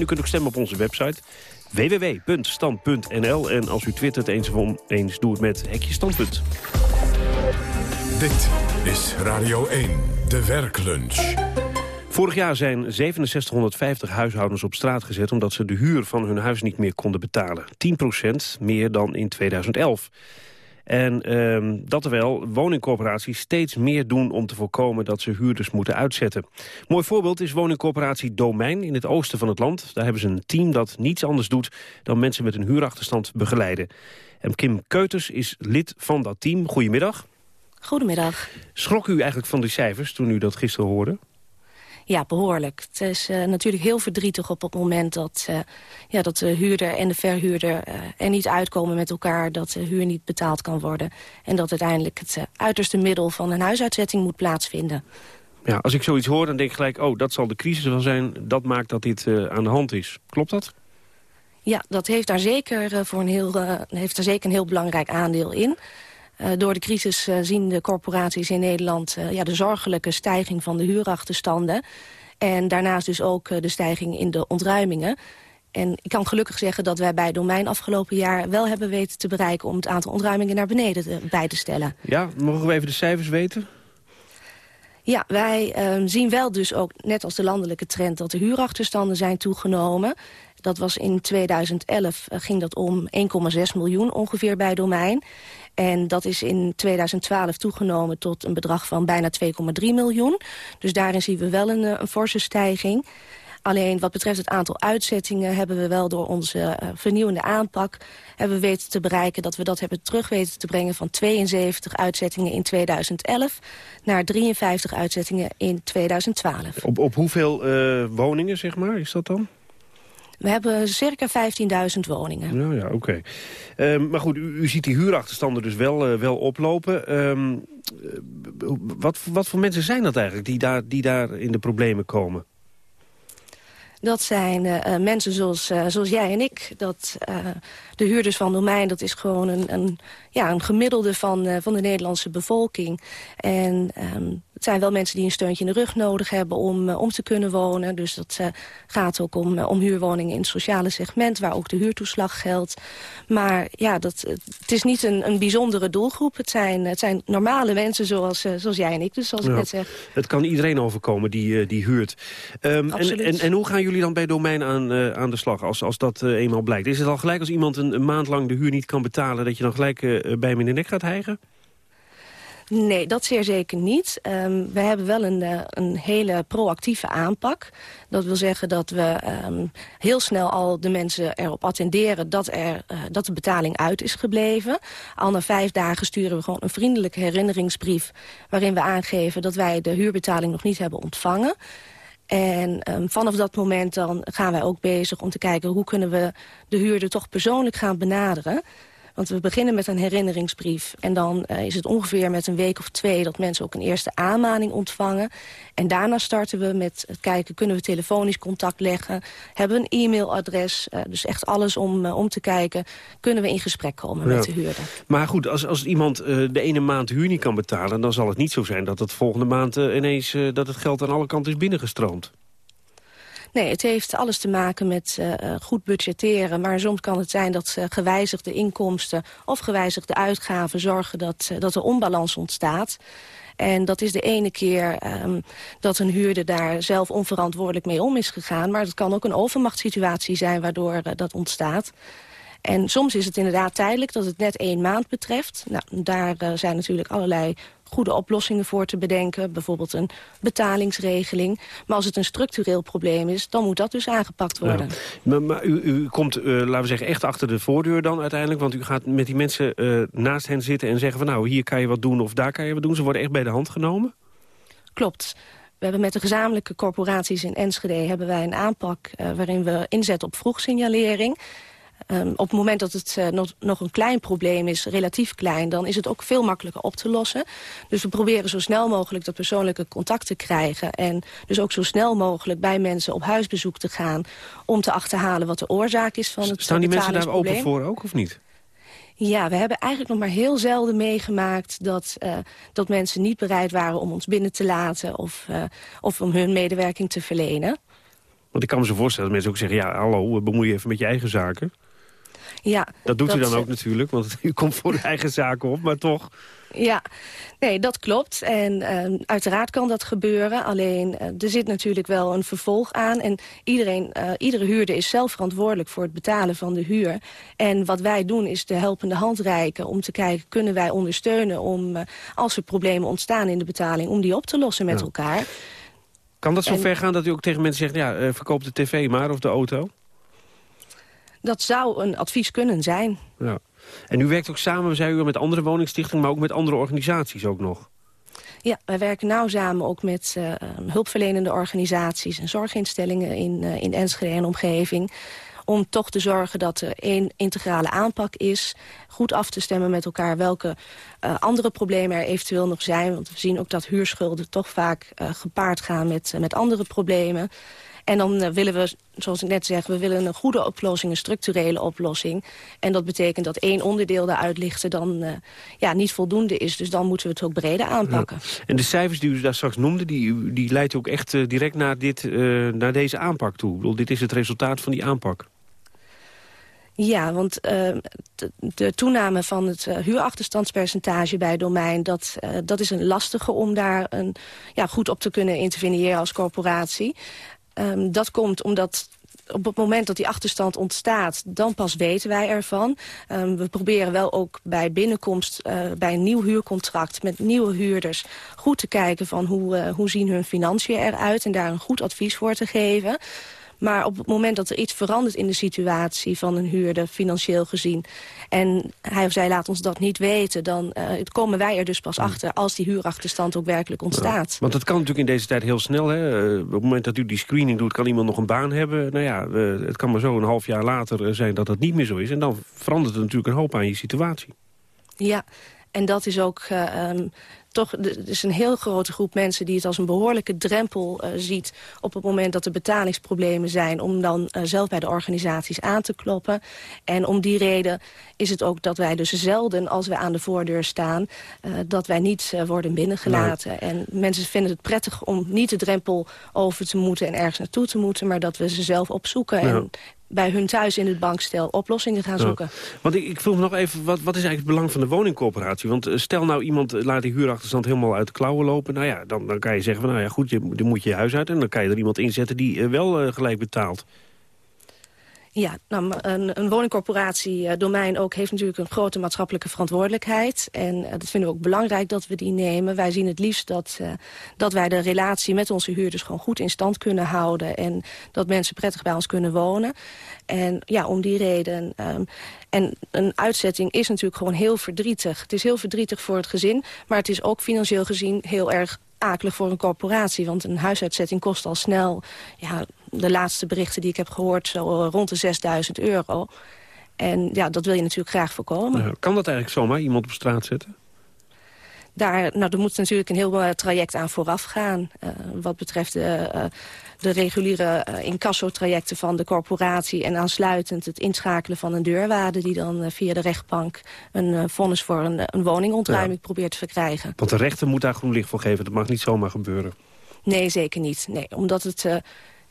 U kunt ook stemmen op onze website www.stand.nl. En als u twittert eens of oneens, doe het met Hekje Standpunt. Dit is Radio 1, de werklunch. Vorig jaar zijn 6750 huishoudens op straat gezet... omdat ze de huur van hun huis niet meer konden betalen. 10% meer dan in 2011. En ehm, dat terwijl woningcorporaties steeds meer doen om te voorkomen dat ze huurders moeten uitzetten. Mooi voorbeeld is woningcorporatie Domein in het oosten van het land. Daar hebben ze een team dat niets anders doet dan mensen met een huurachterstand begeleiden. En Kim Keuters is lid van dat team. Goedemiddag. Goedemiddag. Schrok u eigenlijk van die cijfers toen u dat gisteren hoorde? Ja, behoorlijk. Het is uh, natuurlijk heel verdrietig op het moment dat, uh, ja, dat de huurder en de verhuurder uh, er niet uitkomen met elkaar. Dat de huur niet betaald kan worden. En dat uiteindelijk het uiterste middel van een huisuitzetting moet plaatsvinden. Ja, als ik zoiets hoor, dan denk ik gelijk... oh, dat zal de crisis wel zijn. Dat maakt dat dit aan de hand is. Klopt dat? Ja, dat heeft daar zeker, voor een heel, heeft daar zeker een heel belangrijk aandeel in. Uh, door de crisis uh, zien de corporaties in Nederland uh, ja, de zorgelijke stijging van de huurachterstanden. En daarnaast dus ook de stijging in de ontruimingen. En ik kan gelukkig zeggen dat wij bij Domein afgelopen jaar wel hebben weten te bereiken... om het aantal ontruimingen naar beneden te, bij te stellen. Ja, mogen we even de cijfers weten? Ja, wij ehm, zien wel dus ook, net als de landelijke trend... dat de huurachterstanden zijn toegenomen. Dat was in 2011, ging dat om 1,6 miljoen ongeveer bij Domein. En dat is in 2012 toegenomen tot een bedrag van bijna 2,3 miljoen. Dus daarin zien we wel een, een forse stijging. Alleen wat betreft het aantal uitzettingen hebben we wel door onze uh, vernieuwende aanpak... hebben we weten te bereiken dat we dat hebben terug weten te brengen... van 72 uitzettingen in 2011 naar 53 uitzettingen in 2012. Op, op hoeveel uh, woningen, zeg maar, is dat dan? We hebben circa 15.000 woningen. Nou ja, oké. Okay. Uh, maar goed, u, u, ziet die huurachterstanden dus wel, uh, wel oplopen. Uh, wat, wat voor mensen zijn dat eigenlijk die daar, die daar in de problemen komen? Dat zijn uh, mensen zoals, uh, zoals jij en ik. Dat, uh, de huurders van domein, dat is gewoon een, een, ja, een gemiddelde van, van de Nederlandse bevolking. En um, het zijn wel mensen die een steuntje in de rug nodig hebben om, om te kunnen wonen. Dus dat gaat ook om, om huurwoningen in het sociale segment... waar ook de huurtoeslag geldt. Maar ja, dat, het is niet een, een bijzondere doelgroep. Het zijn, het zijn normale mensen zoals, zoals jij en ik, dus zoals ja, ik net zeg. Het kan iedereen overkomen die, die huurt. Um, en, en, en hoe gaan jullie dan bij domein aan, uh, aan de slag als, als dat uh, eenmaal blijkt? Is het al gelijk als iemand een, een, maand lang de huur niet kan betalen... dat je dan gelijk uh, bij hem in de nek gaat hijgen? Nee, dat zeer zeker niet. Um, we hebben wel een, uh, een hele proactieve aanpak. Dat wil zeggen dat we um, heel snel al de mensen erop attenderen... Dat, er, uh, dat de betaling uit is gebleven. Al na vijf dagen sturen we gewoon een vriendelijke herinneringsbrief... waarin we aangeven dat wij de huurbetaling nog niet hebben ontvangen. En um, vanaf dat moment dan gaan wij ook bezig om te kijken... hoe kunnen we de huurder toch persoonlijk gaan benaderen. Want we beginnen met een herinneringsbrief. En dan uh, is het ongeveer met een week of twee dat mensen ook een eerste aanmaning ontvangen. En daarna starten we met het kijken, kunnen we telefonisch contact leggen? Hebben we een e-mailadres? Uh, dus echt alles om, uh, om te kijken, kunnen we in gesprek komen ja. met de huurder. Maar goed, als, als iemand de ene maand huur niet kan betalen... dan zal het niet zo zijn dat het volgende maand ineens dat het geld aan alle kanten is binnengestroomd. Nee, het heeft alles te maken met uh, goed budgetteren. Maar soms kan het zijn dat uh, gewijzigde inkomsten of gewijzigde uitgaven zorgen dat, uh, dat er onbalans ontstaat. En dat is de ene keer um, dat een huurder daar zelf onverantwoordelijk mee om is gegaan. Maar het kan ook een overmachtssituatie zijn waardoor dat ontstaat. En soms is het inderdaad tijdelijk dat het net één maand betreft. Nou, daar uh, zijn natuurlijk allerlei goede oplossingen voor te bedenken. Bijvoorbeeld een betalingsregeling. Maar als het een structureel probleem is, dan moet dat dus aangepakt worden. Ja. Maar, maar u, u, komt, uh, laten we zeggen, echt achter de voordeur dan uiteindelijk? Want u gaat met die mensen uh, naast hen zitten en zeggen van... nou, hier kan je wat doen of daar kan je wat doen. Ze worden echt bij de hand genomen? Klopt. We hebben met de gezamenlijke corporaties in Enschede... hebben wij een aanpak uh, waarin we inzetten op vroegsignalering... Um, op het moment dat het uh, nog, nog, een klein probleem is, relatief klein... dan is het ook veel makkelijker op te lossen. Dus we proberen zo snel mogelijk dat persoonlijke contact te krijgen... en dus ook zo snel mogelijk bij mensen op huisbezoek te gaan... om te achterhalen wat de oorzaak is van het Staan die mensen daar open voor ook, of niet? Ja, we hebben eigenlijk nog maar heel zelden meegemaakt... dat, uh, dat mensen niet bereid waren om ons binnen te laten... of, uh, of om hun medewerking te verlenen. Want ik kan me zo voorstellen dat mensen ook zeggen... ja, hallo, bemoei je even met je eigen zaken. Ja, dat doet dat, u dan ook natuurlijk, want u komt voor de eigen zaken op, maar toch... Ja, nee, dat klopt. En uh, uiteraard kan dat gebeuren. Alleen, uh, er zit natuurlijk wel een vervolg aan. En iedereen, uh, iedere huurder is zelf verantwoordelijk voor het betalen van de huur. En wat wij doen is de helpende hand reiken om te kijken... kunnen wij ondersteunen om, als er problemen ontstaan in de betaling... om die op te lossen met ja. elkaar. Kan dat zo en, ver gaan dat u ook tegen mensen zegt... ja, verkoop de tv maar of de auto? Dat zou een advies kunnen zijn. Ja. En u werkt ook samen, zei u, met andere woningstichtingen... maar ook met andere organisaties ook nog? Ja, wij werken nauw samen ook met uh, hulpverlenende organisaties... en zorginstellingen in, uh, in Enschede en omgeving om toch te zorgen dat er één integrale aanpak is. Goed af te stemmen met elkaar welke uh, andere problemen er eventueel nog zijn. Want we zien ook dat huurschulden toch vaak uh, gepaard gaan met, uh, met andere problemen. En dan uh, willen we, zoals ik net zeg, we willen een goede oplossing, een structurele oplossing. En dat betekent dat één onderdeel daaruit lichten dan uh, ja, niet voldoende is. Dus dan moeten we het ook breder aanpakken. Ja. En de cijfers die u daar straks noemde, die, die leidt ook echt uh, direct naar, dit, naar deze aanpak toe. Ik bedoel, dit is het resultaat van die aanpak. Ja, want uh, de, de, toename van het uh, huurachterstandspercentage bij domein... Dat, uh, dat is een lastige om daar een, ja, goed op te kunnen interveneren als corporatie. Um, dat komt omdat op het moment dat die achterstand ontstaat, dan pas weten wij ervan. Um, we proberen wel ook bij binnenkomst, uh, bij een nieuw huurcontract met nieuwe huurders... goed te kijken van hoe, uh, hoe zien hun financiën eruit en daar een goed advies voor te geven. Maar op het moment dat er iets verandert in de situatie van een huurder, financieel gezien... en hij of zij laat ons dat niet weten, dan uh, komen wij er dus pas achter... als die huurachterstand ook werkelijk ontstaat. Ja, want dat kan natuurlijk in deze tijd heel snel. Hè? Uh, op het moment dat u die screening doet, kan iemand nog een baan hebben. Nou ja, uh, het kan maar zo een half jaar later zijn dat dat niet meer zo is. En dan verandert er natuurlijk een hoop aan je situatie. Ja, en dat is ook... Um, toch er is een heel grote groep mensen die het als een behoorlijke drempel uh, ziet... op het moment dat er betalingsproblemen zijn... om dan uh, zelf bij de organisaties aan te kloppen. En om die reden is het ook dat wij dus zelden, als we aan de voordeur staan... Uh, dat wij niet worden binnengelaten. Nee. En mensen vinden het prettig om niet de drempel over te moeten... en ergens naartoe te moeten, maar dat we ze zelf opzoeken... Ja. En bij hun thuis in het bankstel oplossingen gaan zoeken. Ja. Want ik, ik vroeg me nog even, wat, wat is eigenlijk het belang van de woningcorporatie? Want stel nou iemand laat die huurachterstand helemaal uit de klauwen lopen... nou ja, dan, dan kan je zeggen, van, nou ja goed, je, dan moet je je huis uit... en dan kan je er iemand inzetten die uh, wel uh, gelijk betaalt. Ja, nou, een, woningcorporatie, uh, domein ook, heeft natuurlijk een grote maatschappelijke verantwoordelijkheid. En uh, dat vinden we ook belangrijk dat we die nemen. Wij zien het liefst dat, uh, dat wij de relatie met onze huurders gewoon goed in stand kunnen houden. En dat mensen prettig bij ons kunnen wonen. En ja, om die reden... Um, en een uitzetting is natuurlijk gewoon heel verdrietig. Het is heel verdrietig voor het gezin, maar het is ook financieel gezien heel erg akelig voor een corporatie. Want een huisuitzetting kost al snel... Ja, de laatste berichten die ik heb gehoord, zo rond de 6000 euro. En ja, dat wil je natuurlijk graag voorkomen. Nou, kan dat eigenlijk zomaar, iemand op straat zetten? Daar, nou, er moet natuurlijk een heel uh, traject aan vooraf gaan. Uh, wat betreft de, uh, de reguliere incassotrajecten van de corporatie... en aansluitend het inschakelen van een deurwaarde... die dan via de rechtbank een vonnis voor een, een woningontruiming ja. probeert te verkrijgen. Want de rechter moet daar groen licht voor geven. Dat mag niet zomaar gebeuren. Nee, zeker niet. Nee, omdat het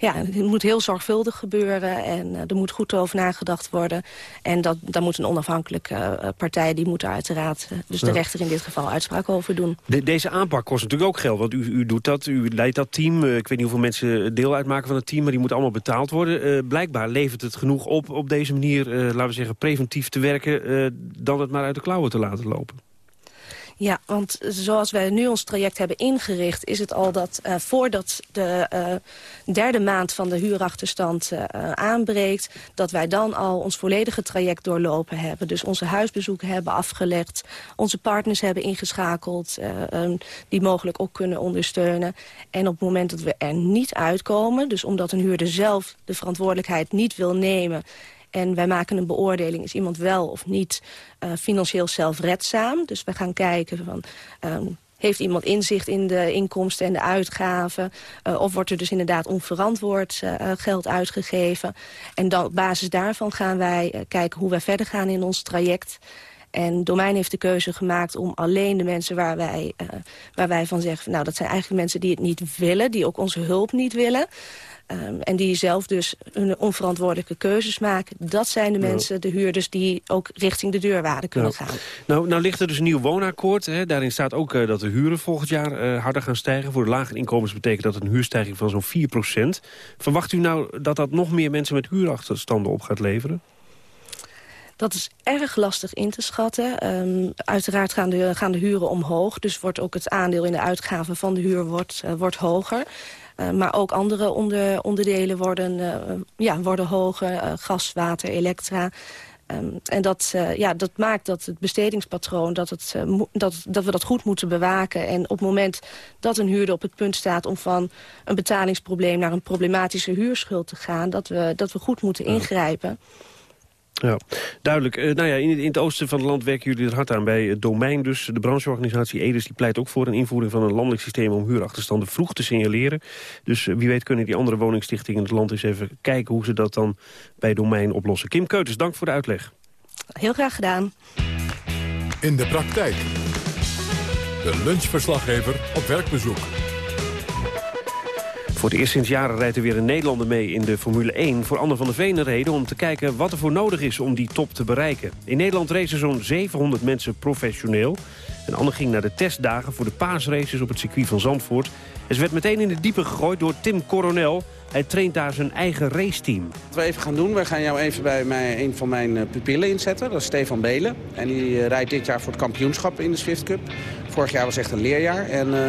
ja, het moet heel zorgvuldig gebeuren en uh, er moet goed over nagedacht worden. En dat, daar moet een onafhankelijke uh, partij, die moet uiteraard, uh, dus de ja. rechter in dit geval, uitspraak over doen. De, deze aanpak kost natuurlijk ook geld, want u, u doet dat, u leidt dat team. ik weet niet hoeveel mensen deel uitmaken van het team, maar die moeten allemaal betaald worden. blijkbaar levert het genoeg op op deze manier, laten we zeggen, preventief te werken, dan het maar uit de klauwen te laten lopen. Ja, want zoals wij nu ons traject hebben ingericht... is het al dat uh, voordat de uh, derde maand van de huurachterstand uh, aanbreekt... dat wij dan al ons volledige traject doorlopen hebben. Dus onze huisbezoeken hebben afgelegd. Onze partners hebben ingeschakeld die mogelijk ook kunnen ondersteunen. En op het moment dat we er niet uitkomen... dus omdat een huurder zelf de verantwoordelijkheid niet wil nemen... En wij maken een beoordeling, is iemand wel of niet uh, financieel zelfredzaam. Dus we gaan kijken van... Um, heeft iemand inzicht in de inkomsten en de uitgaven? Uh, of wordt er dus inderdaad onverantwoord uh, geld uitgegeven? En dan, op basis daarvan gaan wij kijken hoe wij verder gaan in ons traject. En Domein heeft de keuze gemaakt om alleen de mensen waar wij, waar wij van zeggen... nou, dat zijn eigenlijk mensen die het niet willen, die ook onze hulp niet willen... Um, en die zelf dus hun onverantwoordelijke keuzes maken. Dat zijn de mensen, de huurders, die ook richting de deurwaarde kunnen gaan. Nou, nou ligt er dus een nieuw woonakkoord. Hè. Daarin staat ook uh, dat de huren volgend jaar uh, harder gaan stijgen. Voor de lage inkomens betekent dat een huurstijging van zo'n 4% Verwacht u nou dat dat nog meer mensen met huurachterstanden op gaat leveren? Dat is erg lastig in te schatten. Um, uiteraard gaan de, gaan de huren omhoog. Dus wordt ook het aandeel in de uitgaven van de huur wordt, uh, wordt hoger. Uh, maar ook andere onder, onderdelen worden, uh, ja, worden hoger. Gas, water, elektra. Um, en dat, ja, dat maakt dat het bestedingspatroon, dat, het, dat, dat we dat goed moeten bewaken. En op het moment dat een huurder op het punt staat om van een betalingsprobleem naar een problematische huurschuld te gaan, dat we, dat we goed moeten ingrijpen. Ja. Ja, duidelijk. Uh, nou ja, in, in, het oosten van het land werken jullie er hard aan bij het domein. Dus de brancheorganisatie EDES die pleit ook voor een invoering van een landelijk systeem om huurachterstanden vroeg te signaleren. Dus uh, wie weet kunnen die andere woningstichtingen in het land eens even kijken hoe ze dat dan bij domein oplossen. Kim Keuters, dank voor de uitleg. Heel graag gedaan. In de praktijk. De lunchverslaggever op werkbezoek. Voor het eerst sinds jaren rijdt er weer een Nederlander mee in de Formule 1. Voor Anne van der Veen reden om te kijken wat er voor nodig is om die top te bereiken. In Nederland racen zo'n 700 mensen professioneel. En Anne ging naar de testdagen voor de paasraces op het circuit van Zandvoort. En ze werd meteen in de diepe gegooid door Tim Coronel. Hij traint daar zijn eigen raceteam. Wat we even gaan doen, we gaan jou even bij mij, een van mijn pupillen inzetten. Dat is Stefan Belen. En die uh, rijdt dit jaar voor het kampioenschap in de Swift Cup. Vorig jaar was echt een leerjaar. En uh,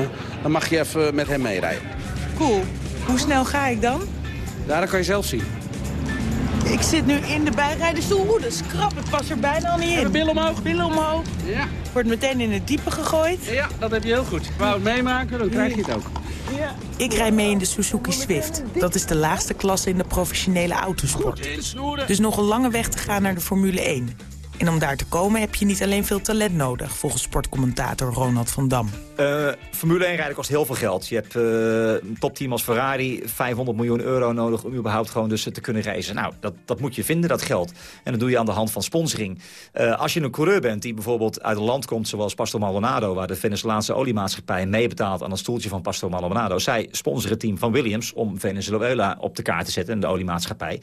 dan mag je even met hem meerijden. Cool. Hoe snel ga ik dan? Ja, dat kan je zelf zien. Ik zit nu in de bijrijdersstoel. Oeh, dat is krap. Het past er bijna al niet in. Billen omhoog. Billen omhoog. Ja. Wordt meteen in het diepe gegooid. Ja, dat heb je heel goed. Wou het meemaken, dan krijg je het ook. Ja. Ik rij mee in de Suzuki Swift. Dat is de laagste klasse in de professionele autosport. Dus nog een lange weg te gaan naar de Formule 1. En om daar te komen heb je niet alleen veel talent nodig... volgens sportcommentator Ronald van Dam. Uh, Formule 1 rijden kost heel veel geld. Je hebt uh, een topteam als Ferrari 500 miljoen euro nodig... om überhaupt gewoon dus te kunnen racen. Nou, dat, dat moet je vinden, dat geld. En dat doe je aan de hand van sponsoring. Uh, als je een coureur bent die bijvoorbeeld uit een land komt... zoals Pastor Maldonado, waar de Venezolaanse oliemaatschappij... meebetaalt aan het stoeltje van Pastor Maldonado. Zij sponsoren het team van Williams om Venezuela op de kaart te zetten... en de oliemaatschappij.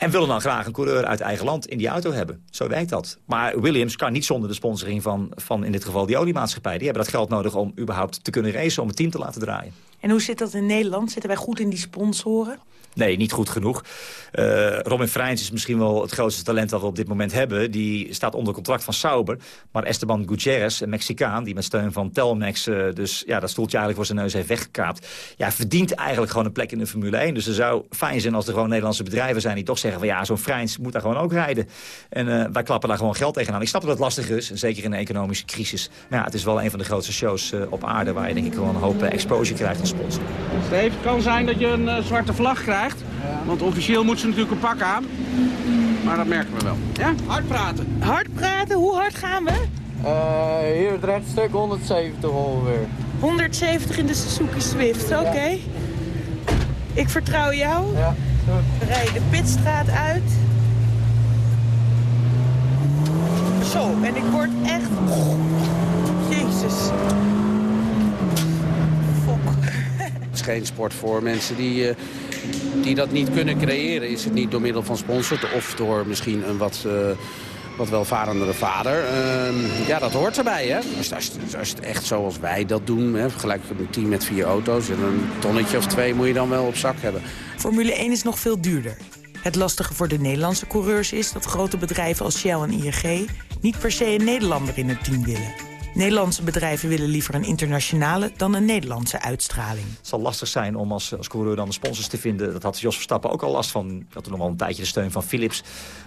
En willen dan graag een coureur uit eigen land in die auto hebben. Zo werkt dat. Maar Williams kan niet zonder de sponsoring van, van in dit geval die oliemaatschappij. Die hebben dat geld nodig om überhaupt te kunnen racen, om het team te laten draaien. En hoe zit dat in Nederland? Zitten wij goed in die sponsoren? Nee, niet goed genoeg. Uh, Robin Freins is misschien wel het grootste talent dat we op dit moment hebben. Die staat onder contract van Sauber. Maar Esteban Gutierrez, een Mexicaan, die met steun van Telmex... Uh, dus ja, dat stoeltje eigenlijk voor zijn neus heeft weggekaapt... ja, verdient eigenlijk gewoon een plek in de Formule 1. Dus het zou fijn zijn als er gewoon Nederlandse bedrijven zijn... die toch zeggen van ja, zo'n Freins moet daar gewoon ook rijden. En uh, wij klappen daar gewoon geld tegenaan. Ik snap dat het lastig is, zeker in een economische crisis. Maar ja, het is wel een van de grootste shows op aarde... waar je denk ik wel een hoop exposure krijgt als sponsor. Steve, het kan zijn dat je een zwarte vlag krijgt krijgt. Want officieel moet ze natuurlijk een pak aan. Maar dat merken we wel. Ja? Hard praten. Hard praten? Hoe hard gaan we? Uh, hier het rechtstuk 170 ongeveer. 170 in de Suzuki Swift, oké. Ik vertrouw jou. Ja, We rijden de pitstraat uit. Zo, en ik word echt... Jezus. Het is geen sport voor mensen die, uh, die dat niet kunnen creëren. Is het niet door middel van sponsors of door misschien een wat... Uh, wat welvarendere vader. Uh, ja, dat hoort erbij, hè. Als, als, als het echt zoals wij dat doen, hè, vergelijk een team met vier auto's... en een tonnetje of twee moet je dan wel op zak hebben. Formule 1 is nog veel duurder. Het lastige voor de Nederlandse coureurs is dat grote bedrijven als Shell en ING... niet per se een Nederlander in het team willen. Nederlandse bedrijven willen liever een internationale dan een Nederlandse uitstraling. Het zal lastig zijn om als, als coureur dan de sponsors te vinden. Dat had Jos Verstappen ook al last van. Ik had nog wel een tijdje de steun van Philips.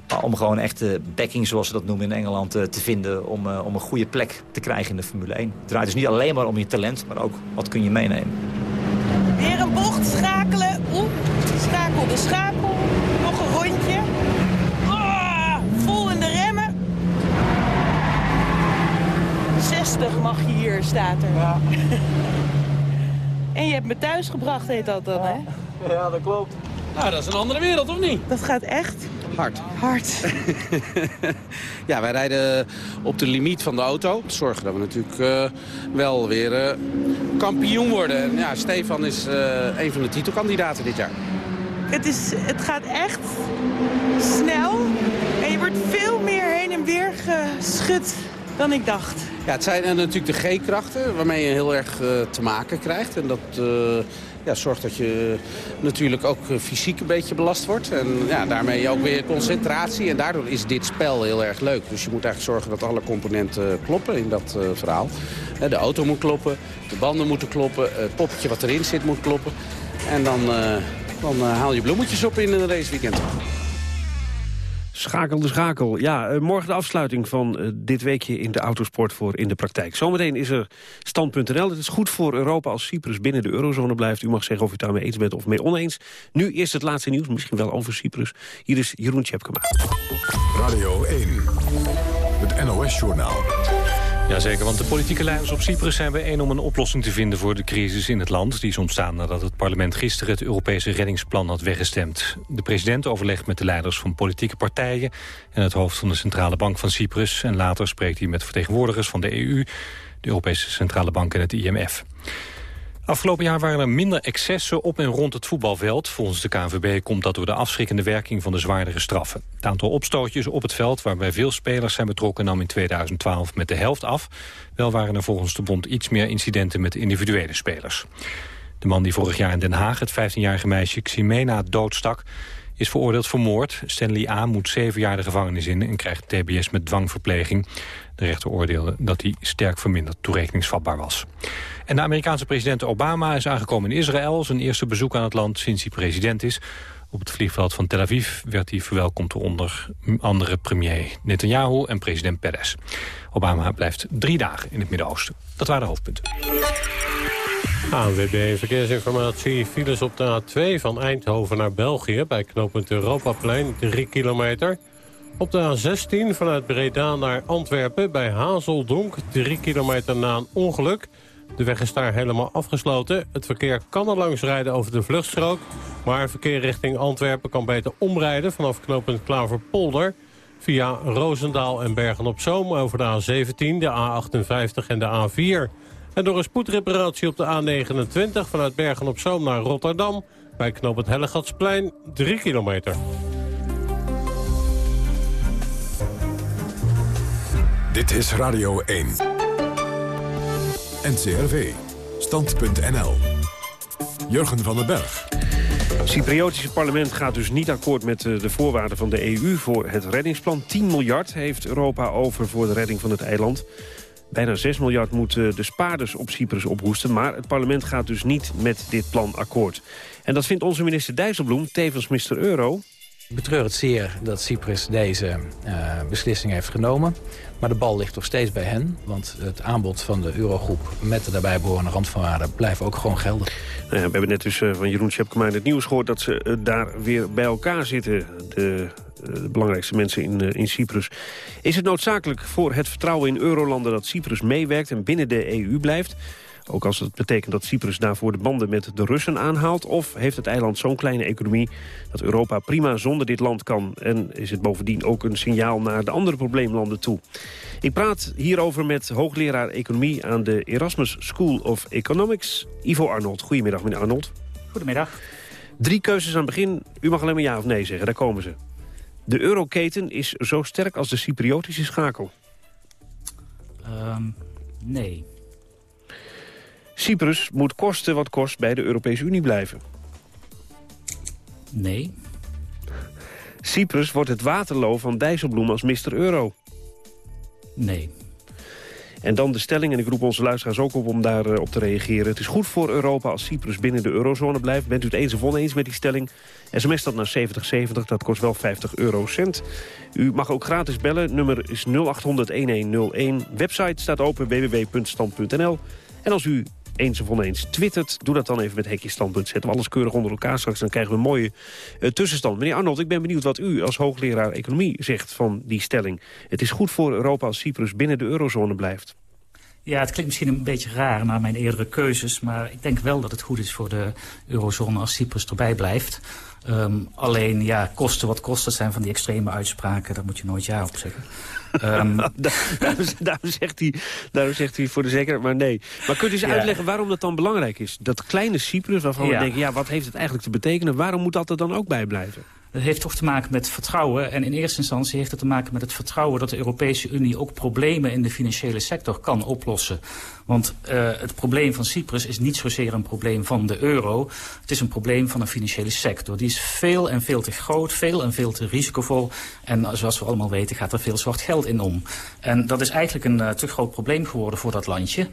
Maar om gewoon echt de backing, zoals ze dat noemen in Engeland, te vinden... Om, uh, om een goede plek te krijgen in de Formule 1. Het draait dus niet alleen maar om je talent, maar ook wat kun je meenemen. Weer een bocht schakelen. Oeh, schakel de schakel. Nog een rondje. Oh, vol in de remmen. 60 mag je hier, staat er. Ja. en je hebt me thuis gebracht, heet dat dan, hè? Ja, dat klopt. Nou, dat is een andere wereld, of niet? Dat gaat echt hard. Hard. ja, wij rijden op de limiet van de auto. Zorgen dat we natuurlijk uh, wel weer uh, kampioen worden. En ja, Stefan is uh, een van de titelkandidaten dit jaar. Het, is, het gaat echt snel. En je wordt veel meer heen en weer geschud dan ik dacht. Ja, het zijn natuurlijk de G-krachten waarmee je heel erg uh, te maken krijgt. En dat uh, ja, zorgt dat je natuurlijk ook fysiek een beetje belast wordt. En ja, daarmee ook weer concentratie. En daardoor is dit spel heel erg leuk. Dus je moet eigenlijk zorgen dat alle componenten kloppen in dat verhaal. De auto moet kloppen, de banden moeten kloppen, het poppetje wat erin zit moet kloppen. En dan, dan haal je bloemetjes op in een raceweekend. Schakel de schakel. Ja, uh, morgen de afsluiting van uh, dit weekje in de autosport voor in de praktijk. Zometeen is er stand.nl. Het is goed voor Europa als Cyprus binnen de eurozone blijft. U mag zeggen of u daarmee eens bent of mee oneens. Nu eerst het laatste nieuws, misschien wel over Cyprus. Hier is Jeroen Tjepkema. Radio 1, het NOS-journaal. Jazeker, want de politieke leiders op Cyprus zijn bijeen om een oplossing te vinden voor de crisis in het land. Die is ontstaan nadat het parlement gisteren het Europese reddingsplan had weggestemd. De president overlegt met de leiders van politieke partijen en het hoofd van de Centrale Bank van Cyprus. En later spreekt hij met vertegenwoordigers van de EU, de Europese Centrale Bank en het IMF. Afgelopen jaar waren er minder excessen op en rond het voetbalveld. Volgens de KNVB komt dat door de afschrikkende werking van de zwaardere straffen. Het aantal opstootjes op het veld waarbij veel spelers zijn betrokken nam in 2012 met de helft af. Wel waren er volgens de bond iets meer incidenten met individuele spelers. De man die vorig jaar in Den Haag het 15-jarige meisje Ximena doodstak is veroordeeld voor moord. Stanley A. moet zeven jaar de gevangenis in en krijgt tbs met dwangverpleging. De rechter oordeelde dat hij sterk verminderd toerekeningsvatbaar was. En de Amerikaanse president Obama is aangekomen in Israël. Zijn eerste bezoek aan het land sinds hij president is. Op het vliegveld van Tel Aviv werd hij verwelkomd door onder andere premier Netanyahu en president Peres. Obama blijft drie dagen in het Midden-Oosten. Dat waren de hoofdpunten. ANWB Verkeersinformatie. Files op de A2 van Eindhoven naar België... bij knooppunt Europaplein, 3 kilometer. Op de A16 vanuit Breda naar Antwerpen bij Hazeldonk... 3 kilometer na een ongeluk. De weg is daar helemaal afgesloten. Het verkeer kan er langs rijden over de vluchtstrook... maar verkeer richting Antwerpen kan beter omrijden... vanaf knooppunt Klaverpolder... via Roosendaal en Bergen-op-Zoom over de A17, de A58 en de A4... En door een spoedreparatie op de A29 vanuit Bergen-op-Zoom naar Rotterdam... bij knoop het Hellegatsplein 3 kilometer. Dit is Radio 1. NCRV. Stand.nl. Jurgen van den Berg. Het Cypriotische parlement gaat dus niet akkoord met de voorwaarden van de EU voor het reddingsplan. 10 miljard heeft Europa over voor de redding van het eiland. Bijna 6 miljard moeten de spaarders op Cyprus ophoesten... maar het parlement gaat dus niet met dit plan akkoord. En dat vindt onze minister Dijsselbloem, tevens Mr. Euro... Ik betreur het zeer dat Cyprus deze uh, beslissing heeft genomen. Maar de bal ligt nog steeds bij hen. Want het aanbod van de Eurogroep met de daarbij behorende randvoorwaarden blijft ook gewoon geldig. Nou we hebben net dus uh, van Jeroen Tjepkema in het nieuws gehoord... dat ze uh, daar weer bij elkaar zitten, de, de belangrijkste mensen in, in Cyprus. Is het noodzakelijk voor het vertrouwen in eurolanden dat Cyprus meewerkt... en binnen de EU blijft? Ook als het betekent dat Cyprus daarvoor de banden met de Russen aanhaalt... of heeft het eiland zo'n kleine economie dat Europa prima zonder dit land kan... en is het bovendien ook een signaal naar de andere probleemlanden toe. Ik praat hierover met hoogleraar economie aan de Erasmus School of Economics... Ivo Arnold. Goedemiddag, meneer Arnold. Goedemiddag. Drie keuzes aan het begin. U mag alleen maar ja of nee zeggen, daar komen ze. De euroketen is zo sterk als de Cypriotische schakel. Um, nee. Cyprus moet kosten wat kost bij de Europese Unie blijven. Nee. Cyprus wordt het waterloo van Dijsselbloem als Mr. Euro. Nee. En dan de stelling, en ik roep onze luisteraars ook op om daarop op te reageren. Het is goed voor Europa als Cyprus binnen de eurozone blijft. Bent u het eens of oneens met die stelling? SMS dat naar 7070, dat kost wel 50 eurocent. U mag ook gratis bellen, nummer is 0800-1101. Website staat open, www.stand.nl. En als u eens of oneens twittert. Doe dat dan even met hekje standpunt. Zetten we alles keurig onder elkaar straks. Dan krijgen we een mooie uh, tussenstand. Meneer Arnold, ik ben benieuwd wat u als hoogleraar economie zegt van die stelling. Het is goed voor Europa als Cyprus binnen de eurozone blijft. Ja, het klinkt misschien een beetje raar naar mijn eerdere keuzes... maar ik denk wel dat het goed is voor de eurozone als Cyprus erbij blijft. Um, alleen, ja, kosten wat kosten zijn van die extreme uitspraken. Daar moet je nooit ja op zeggen. Um, daarom, daarom, zegt hij, daarom zegt hij voor de zekerheid maar nee. Maar kunt u eens ja. uitleggen waarom dat dan belangrijk is? Dat kleine Cyprus, waarvan ja. we denken, ja, wat heeft het eigenlijk te betekenen? Waarom moet dat er dan ook bij blijven? Dat heeft toch te maken met vertrouwen. En in eerste instantie heeft het te maken met het vertrouwen... dat de Europese Unie ook problemen in de financiële sector kan oplossen. Want uh, het probleem van Cyprus is niet zozeer een probleem van de euro. Het is een probleem van een financiële sector. Die is veel en veel te groot, veel en veel te risicovol. En zoals we allemaal weten gaat er veel zwart geld in om. En dat is eigenlijk een uh, te groot probleem geworden voor dat landje.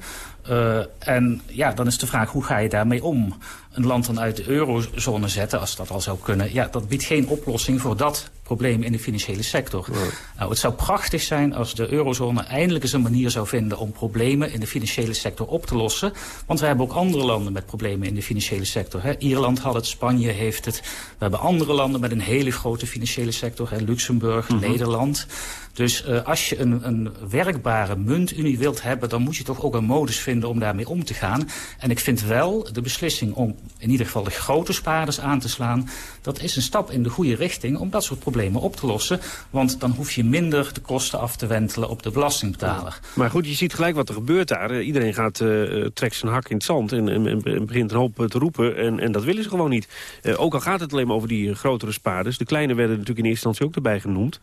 Uh, en ja, dan is de vraag, hoe ga je daarmee om? Een land dan uit de eurozone zetten, als dat al zou kunnen... ja, dat biedt geen oplossing voor dat probleem in de financiële sector. Ja. Nou, het zou prachtig zijn als de eurozone eindelijk eens een manier zou vinden... om problemen in de financiële sector op te lossen. Want we hebben ook andere landen met problemen in de financiële sector. Hè. Ierland had het, Spanje heeft het. We hebben andere landen met een hele grote financiële sector. Hè. Luxemburg, mm -hmm. Nederland. Dus uh, als je een, een werkbare muntunie wilt hebben... dan moet je toch ook een modus vinden om daarmee om te gaan. En ik vind wel de beslissing om in ieder geval de grote spaarders aan te slaan... dat is een stap in de goede richting om dat soort problemen op te lossen. Want dan hoef je minder de kosten af te wentelen op de belastingbetaler. Maar goed, je ziet gelijk wat er gebeurt daar. Iedereen gaat, uh, trekt zijn hak in het zand en, en, begint een hoop te roepen. En, en dat willen ze gewoon niet. Ook al gaat het alleen maar over die grotere spaarders. De kleine werden natuurlijk in eerste instantie ook erbij genoemd.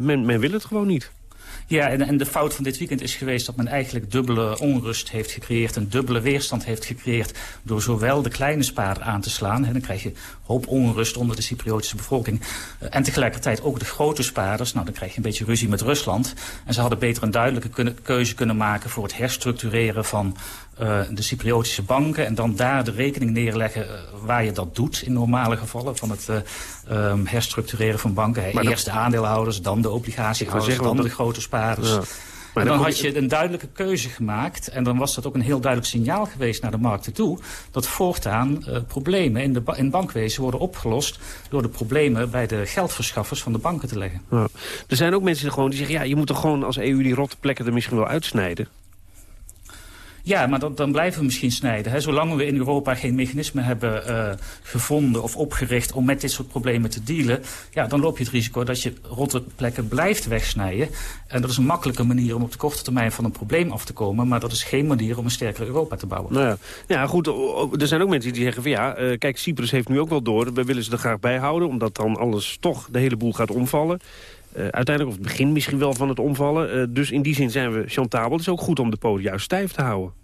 Men, men wil het gewoon niet. Ja, en, en de fout van dit weekend is geweest dat men eigenlijk dubbele onrust heeft gecreëerd... een dubbele weerstand heeft gecreëerd door zowel de kleine spaarder aan te slaan... en dan krijg je hoop onrust onder de Cypriotische bevolking... Uh, en tegelijkertijd ook de grote spaarders. Nou, dan krijg je een beetje ruzie met Rusland. En ze hadden beter een duidelijke keuze kunnen maken... voor het herstructureren van uh, de Cypriotische banken... en dan daar de rekening neerleggen uh, waar je dat doet in normale gevallen... van het uh, um, herstructureren van banken. Hè. Eerst de aandeelhouders, dan de obligatiehouders, dan de grote spaarders. Ja. Maar en dan had je een duidelijke keuze gemaakt. En dan was dat ook een heel duidelijk signaal geweest naar de markten toe. Dat voortaan uh, problemen in, de ba in bankwezen worden opgelost. Door de problemen bij de geldverschaffers van de banken te leggen. Ja. Er zijn ook mensen die, gewoon, die zeggen, ja, je moet toch gewoon als EU die rotte plekken er misschien wel uitsnijden. Ja, maar dan, dan blijven we misschien snijden. Hè. Zolang we in Europa geen mechanisme hebben uh, gevonden of opgericht om met dit soort problemen te dealen, ja, dan loop je het risico dat je rotte plekken blijft wegsnijden. En dat is een makkelijke manier om op de korte termijn van een probleem af te komen, maar dat is geen manier om een sterker Europa te bouwen. Nou ja. ja, goed, er zijn ook mensen die zeggen van ja, uh, kijk, Cyprus heeft nu ook wel door, we willen ze er graag bij houden, omdat dan alles toch de hele boel gaat omvallen. Uh, uiteindelijk, of het begin misschien wel van het omvallen. Dus in die zin zijn we chantabel. Het is ook goed om de poot juist stijf te houden.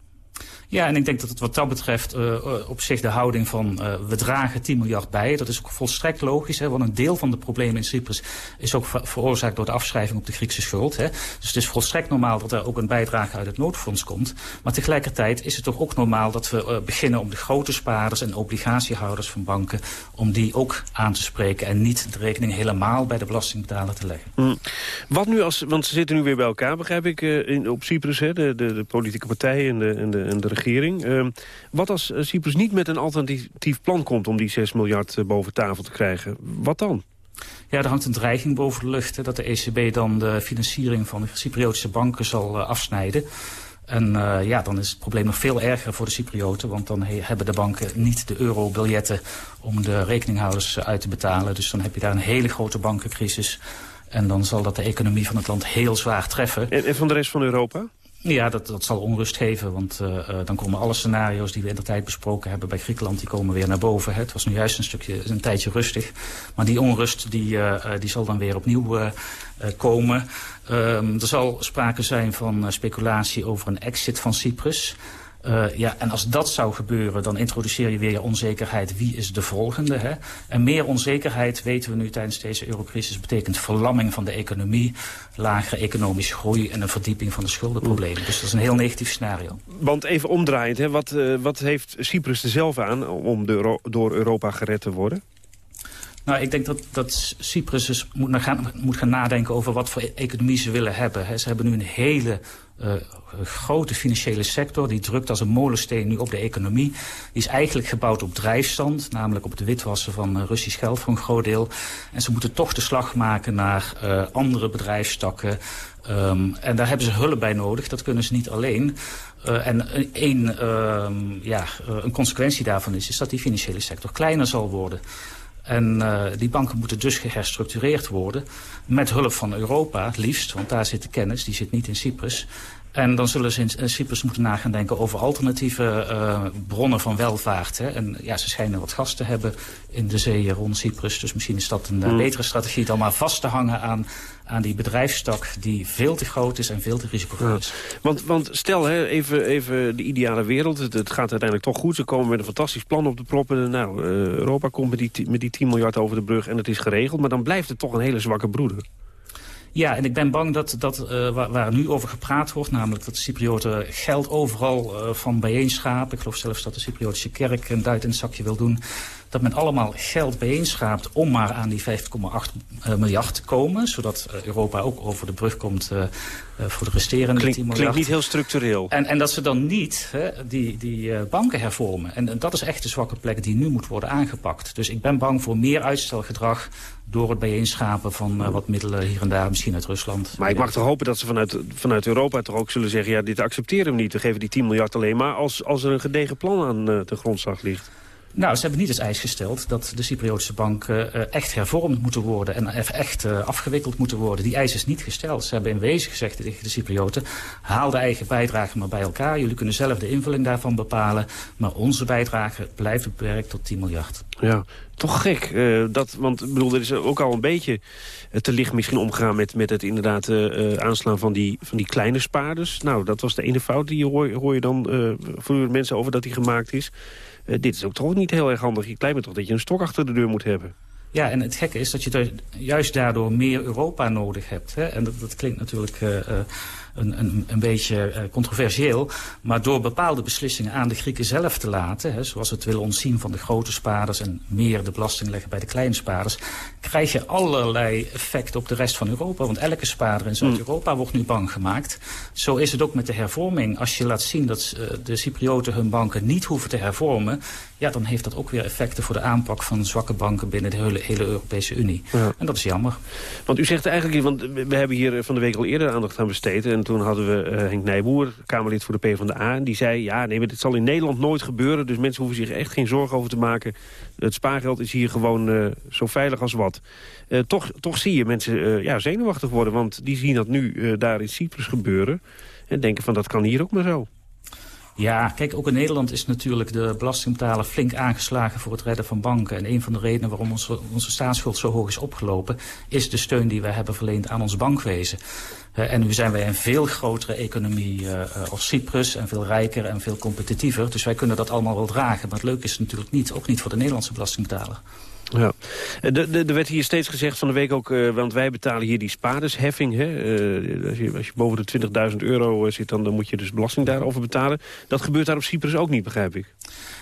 Ja, en ik denk dat het wat dat betreft uh, op zich de houding van uh, we dragen 10 miljard bij. Dat is ook volstrekt logisch, hè, want een deel van de problemen in Cyprus is ook ver veroorzaakt door de afschrijving op de Griekse schuld. Hè. Dus het is volstrekt normaal dat er ook een bijdrage uit het noodfonds komt. Maar tegelijkertijd is het toch ook normaal dat we beginnen om de grote spaarders en obligatiehouders van banken, om die ook aan te spreken en niet de rekening helemaal bij de belastingbetaler te leggen. Mm. Wat nu als, want ze zitten nu weer bij elkaar, begrijp ik, in, op Cyprus, hè, de, de, de politieke partijen en de, en de, en de regering. Uh, wat als Cyprus niet met een alternatief plan komt om die 6 miljard uh, boven tafel te krijgen? Wat dan? Ja, er hangt een dreiging boven de lucht. Dat de ECB dan de financiering van de Cypriotische banken zal uh, afsnijden. En uh, ja, dan is het probleem nog veel erger voor de Cyprioten. Want dan he hebben de banken niet de eurobiljetten om de rekeninghouders uit te betalen. Dus dan heb je daar een hele grote bankencrisis. En dan zal dat de economie van het land heel zwaar treffen. En, en van de rest van Europa? Ja, dat, dat zal onrust geven, want uh, uh, dan komen alle scenario's die we in de tijd besproken hebben bij Griekenland, die komen weer naar boven. Hè. Het was nu juist een stukje, een tijdje rustig, maar die onrust die, uh, die zal dan weer opnieuw komen. Um, er zal sprake zijn van speculatie over een exit van Cyprus. Uh, ja, en als dat zou gebeuren, dan introduceer je weer onzekerheid. Wie is de volgende? Hè? En meer onzekerheid, weten we nu tijdens deze eurocrisis... betekent verlamming van de economie, lagere economische groei... en een verdieping van de schuldenproblemen. Dus dat is een heel negatief scenario. Want even omdraaiend, hè? Wat, uh, wat heeft Cyprus er zelf aan... om de, door Europa gered te worden? Nou, ik denk dat, dat Cyprus dus moet, gaan, moet gaan nadenken over wat voor economie ze willen hebben. He, ze hebben nu een hele uh, grote financiële sector. Die drukt als een molensteen nu op de economie. Die is eigenlijk gebouwd op drijfstand. Namelijk op het witwassen van uh, Russisch geld voor een groot deel. En ze moeten toch de slag maken naar uh, andere bedrijfstakken. Um, en daar hebben ze hulp bij nodig. Dat kunnen ze niet alleen. En een, uh, ja, een consequentie daarvan is, is dat die financiële sector kleiner zal worden. En uh, die banken moeten dus geherstructureerd worden. Met hulp van Europa, het liefst. Want daar zit de kennis, die zit niet in Cyprus. En dan zullen ze in Cyprus moeten na gaan denken over alternatieve uh, bronnen van welvaart. Hè. En ja, ze schijnen wat gas te hebben in de zee rond Cyprus. Dus misschien is dat een mm. betere strategie dan maar vast te hangen aan, aan die bedrijfstak die veel te groot is en veel te risicovol is. Ja. Want, want stel, hè, even, even de ideale wereld. Het, het, gaat uiteindelijk toch goed. Ze komen met een fantastisch plan op de proppen. Nou, uh, Europa komt met die, met die 10 miljard over de brug en het is geregeld. Maar dan blijft het toch een hele zwakke broeder. Ja, en ik ben bang dat, dat waar, waar nu over gepraat wordt... namelijk dat de Cyprioten geld overal uh, van bijeenschapen... ik geloof zelfs dat de Cypriotische kerk een duit in het zakje wil doen... dat men allemaal geld bijeenschaapt om maar aan die 5,8 uh, miljard te komen... zodat Europa ook over de brug komt voor de resterende Klink, 10 miljard. Klinkt niet heel structureel. En, en dat ze dan niet hè, die, die banken hervormen. En, en dat is echt de zwakke plek die nu moet worden aangepakt. Dus ik ben bang voor meer uitstelgedrag door het bijeenschapen van uh, wat middelen hier en daar, misschien uit Rusland. Maar ik mag toch hopen dat ze vanuit, vanuit Europa toch ook zullen zeggen... ja, dit accepteren we niet, we geven die 10 miljard alleen maar... als, als er een gedegen plan aan uh, de grondslag ligt. Nou, ze hebben niet het eis gesteld dat de Cypriotische banken uh, echt hervormd moeten worden en echt uh, afgewikkeld moeten worden. Die eis is niet gesteld. Ze hebben in wezen gezegd tegen de Cyprioten, haal de eigen bijdrage maar bij elkaar. Jullie kunnen zelf de invulling daarvan bepalen, maar onze bijdrage blijft beperkt tot 10 miljard. Ja, toch gek. Dat, want bedoel, er is ook al een beetje te licht misschien omgegaan met, met het inderdaad aanslaan van die, van die kleine spaarders. Nou, dat was de ene fout die je hoor je dan uh, voor mensen over dat die gemaakt is. Uh, dit is ook toch niet heel erg handig. Ik lijkt me toch dat je een stok achter de deur moet hebben. Ja, en het gekke is dat je juist daardoor meer Europa nodig hebt. Hè? En dat, dat klinkt natuurlijk uh, uh, een, een, een beetje uh, controversieel. Maar door bepaalde beslissingen aan de Grieken zelf te laten... Hè, zoals het willen ontzien van de grote spaarders... en meer de belasting leggen bij de kleine spaarders... krijg je allerlei effecten op de rest van Europa. Want elke spaarder in Zuid-Europa mm. wordt nu bang gemaakt. Zo is het ook met de hervorming. Als je laat zien dat uh, de Cyprioten hun banken niet hoeven te hervormen... ja, dan heeft dat ook weer effecten voor de aanpak van zwakke banken... binnen de hele, hele Europese Unie. Ja. En dat is jammer. Want u zegt eigenlijk, want we hebben hier van de week al eerder aandacht aan besteed... en toen hadden we uh, Henk Nijboer, Kamerlid voor de PvdA... en die zei, ja, nee, maar dit zal in Nederland nooit gebeuren... dus mensen hoeven zich echt geen zorgen over te maken. Het spaargeld is hier gewoon uh, zo veilig als wat. Uh, toch, toch zie je mensen ja, zenuwachtig worden, want die zien dat nu daar in Cyprus gebeuren... en denken van, dat kan hier ook maar zo. Ja, kijk, ook in Nederland is natuurlijk de belastingbetaler flink aangeslagen voor het redden van banken. En een van de redenen waarom onze, onze staatsschuld zo hoog is opgelopen... is de steun die wij hebben verleend aan ons bankwezen. Uh, en nu zijn wij een veel grotere economie als Cyprus en veel rijker en veel competitiever. Dus wij kunnen dat allemaal wel dragen. Maar het leuke is natuurlijk niet, ook niet voor de Nederlandse belastingbetaler. Ja. Er werd hier steeds gezegd van de week ook, uh, want wij betalen hier die spaardersheffing. Hè? Uh, als, je, als je boven de 20.000 euro zit, dan, dan moet je dus belasting daarover betalen. Dat gebeurt daar op Cyprus ook niet, begrijp ik.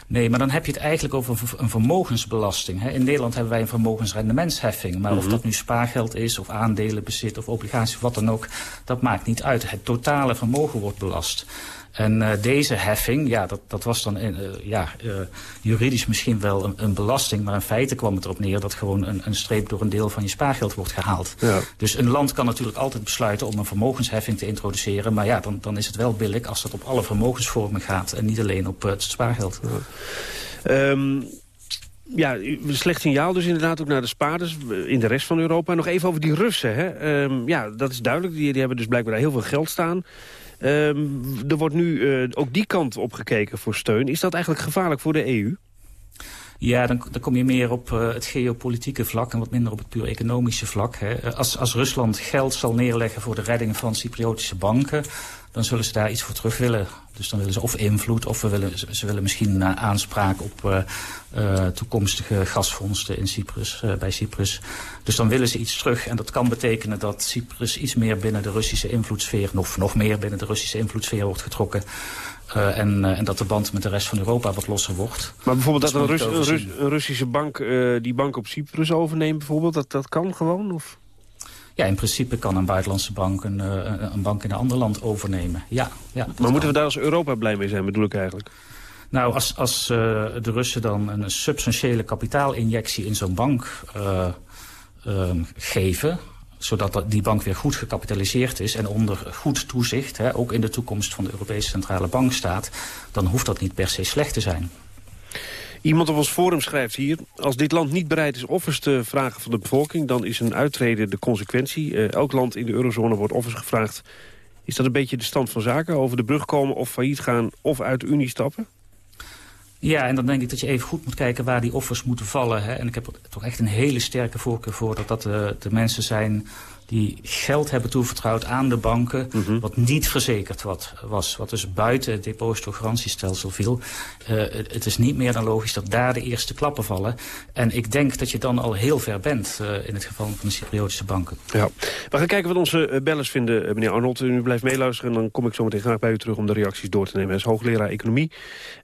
Nee, maar dan heb je het eigenlijk over een vermogensbelasting. Hè. In Nederland hebben wij een vermogensrendementsheffing. Maar mm -hmm. of dat nu spaargeld is, of aandelenbezit, of obligaties, of wat dan ook... dat maakt niet uit. Het totale vermogen wordt belast. En uh, deze heffing, ja, dat, dat was dan uh, ja, uh, juridisch misschien wel een, een, belasting... maar in feite kwam het erop neer dat gewoon een, een streep door een deel van je spaargeld wordt gehaald. Ja. Dus een land kan natuurlijk altijd besluiten om een vermogensheffing te introduceren... maar ja, dan, dan is het wel billig als dat op alle vermogensvormen gaat... en niet alleen op het spaargeld. Ja. Um ja, een slecht signaal dus inderdaad ook naar de spaarders in de rest van Europa. Nog even over die Russen. Hè. Um, ja, dat is duidelijk. Die, die hebben dus blijkbaar heel veel geld staan. Um, er wordt nu uh, ook die kant op gekeken voor steun. Is dat eigenlijk gevaarlijk voor de EU? Ja, dan, dan kom je meer op uh, het geopolitieke vlak en wat minder op het puur economische vlak. Hè. Als, als Rusland geld zal neerleggen voor de redding van Cypriotische banken dan zullen ze daar iets voor terug willen. Dus dan willen ze of invloed of willen, ze willen misschien uh, aanspraak op toekomstige gasvondsten in Cyprus, bij Cyprus. Dus dan willen ze iets terug en dat kan betekenen dat Cyprus iets meer binnen de Russische invloedssfeer, nog, nog meer binnen de Russische invloedssfeer wordt getrokken. Uh, en, uh, en, dat de band met de rest van Europa wat losser wordt. Maar bijvoorbeeld dat, dat een, Rus, een, Rus, een, Russische bank uh, die bank op Cyprus overneemt bijvoorbeeld, dat, dat kan gewoon? Of? Ja, in principe kan een buitenlandse bank een, een bank in een ander land overnemen. Ja, ja, maar moeten we daar als Europa blij mee zijn, bedoel ik eigenlijk? Nou, als, als de Russen dan een substantiële kapitaalinjectie in zo'n bank geven zodat die bank weer goed gecapitaliseerd is en onder goed toezicht, hè, ook in de toekomst van de Europese Centrale Bank staat, dan hoeft dat niet per se slecht te zijn. Iemand op ons forum schrijft hier... als dit land niet bereid is offers te vragen van de bevolking... dan is een uittreden de consequentie. Uh, elk land in de eurozone wordt offers gevraagd. Is dat een beetje de stand van zaken? Over de brug komen of failliet gaan of uit de Unie stappen? Ja, en dan denk ik dat je even goed moet kijken waar die offers moeten vallen. Hè. En ik heb toch echt een hele sterke voorkeur voor dat dat de, de mensen zijn die geld hebben toevertrouwd aan de banken... Mm -hmm. wat niet verzekerd wat, was, wat dus buiten het depositogarantiestelsel viel. Uh, het, is niet meer dan logisch dat daar de eerste klappen vallen. En ik denk dat je dan al heel ver bent uh, in het geval van de Cypriotische banken. Ja. We gaan kijken wat onze bellers vinden, meneer Arnold. U blijft meeluisteren en dan kom ik zo meteen graag bij u terug... om de reacties door te nemen. Hij is hoogleraar economie.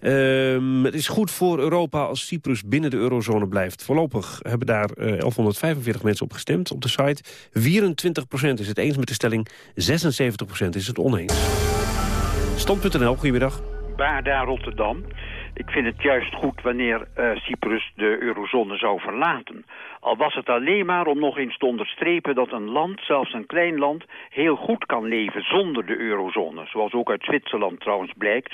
Uh, het is goed voor Europa als Cyprus binnen de eurozone blijft. Voorlopig hebben daar 1145 mensen op gestemd op de site. 24 is het eens met de stelling, 76% is het oneens. Stand.nl, goedemiddag. Baarda, Rotterdam. Ik vind het juist goed wanneer uh, Cyprus de eurozone zou verlaten. Al was het alleen maar om nog eens te onderstrepen dat een land, zelfs een klein land, heel goed kan leven zonder de eurozone. Zoals ook uit Zwitserland trouwens blijkt.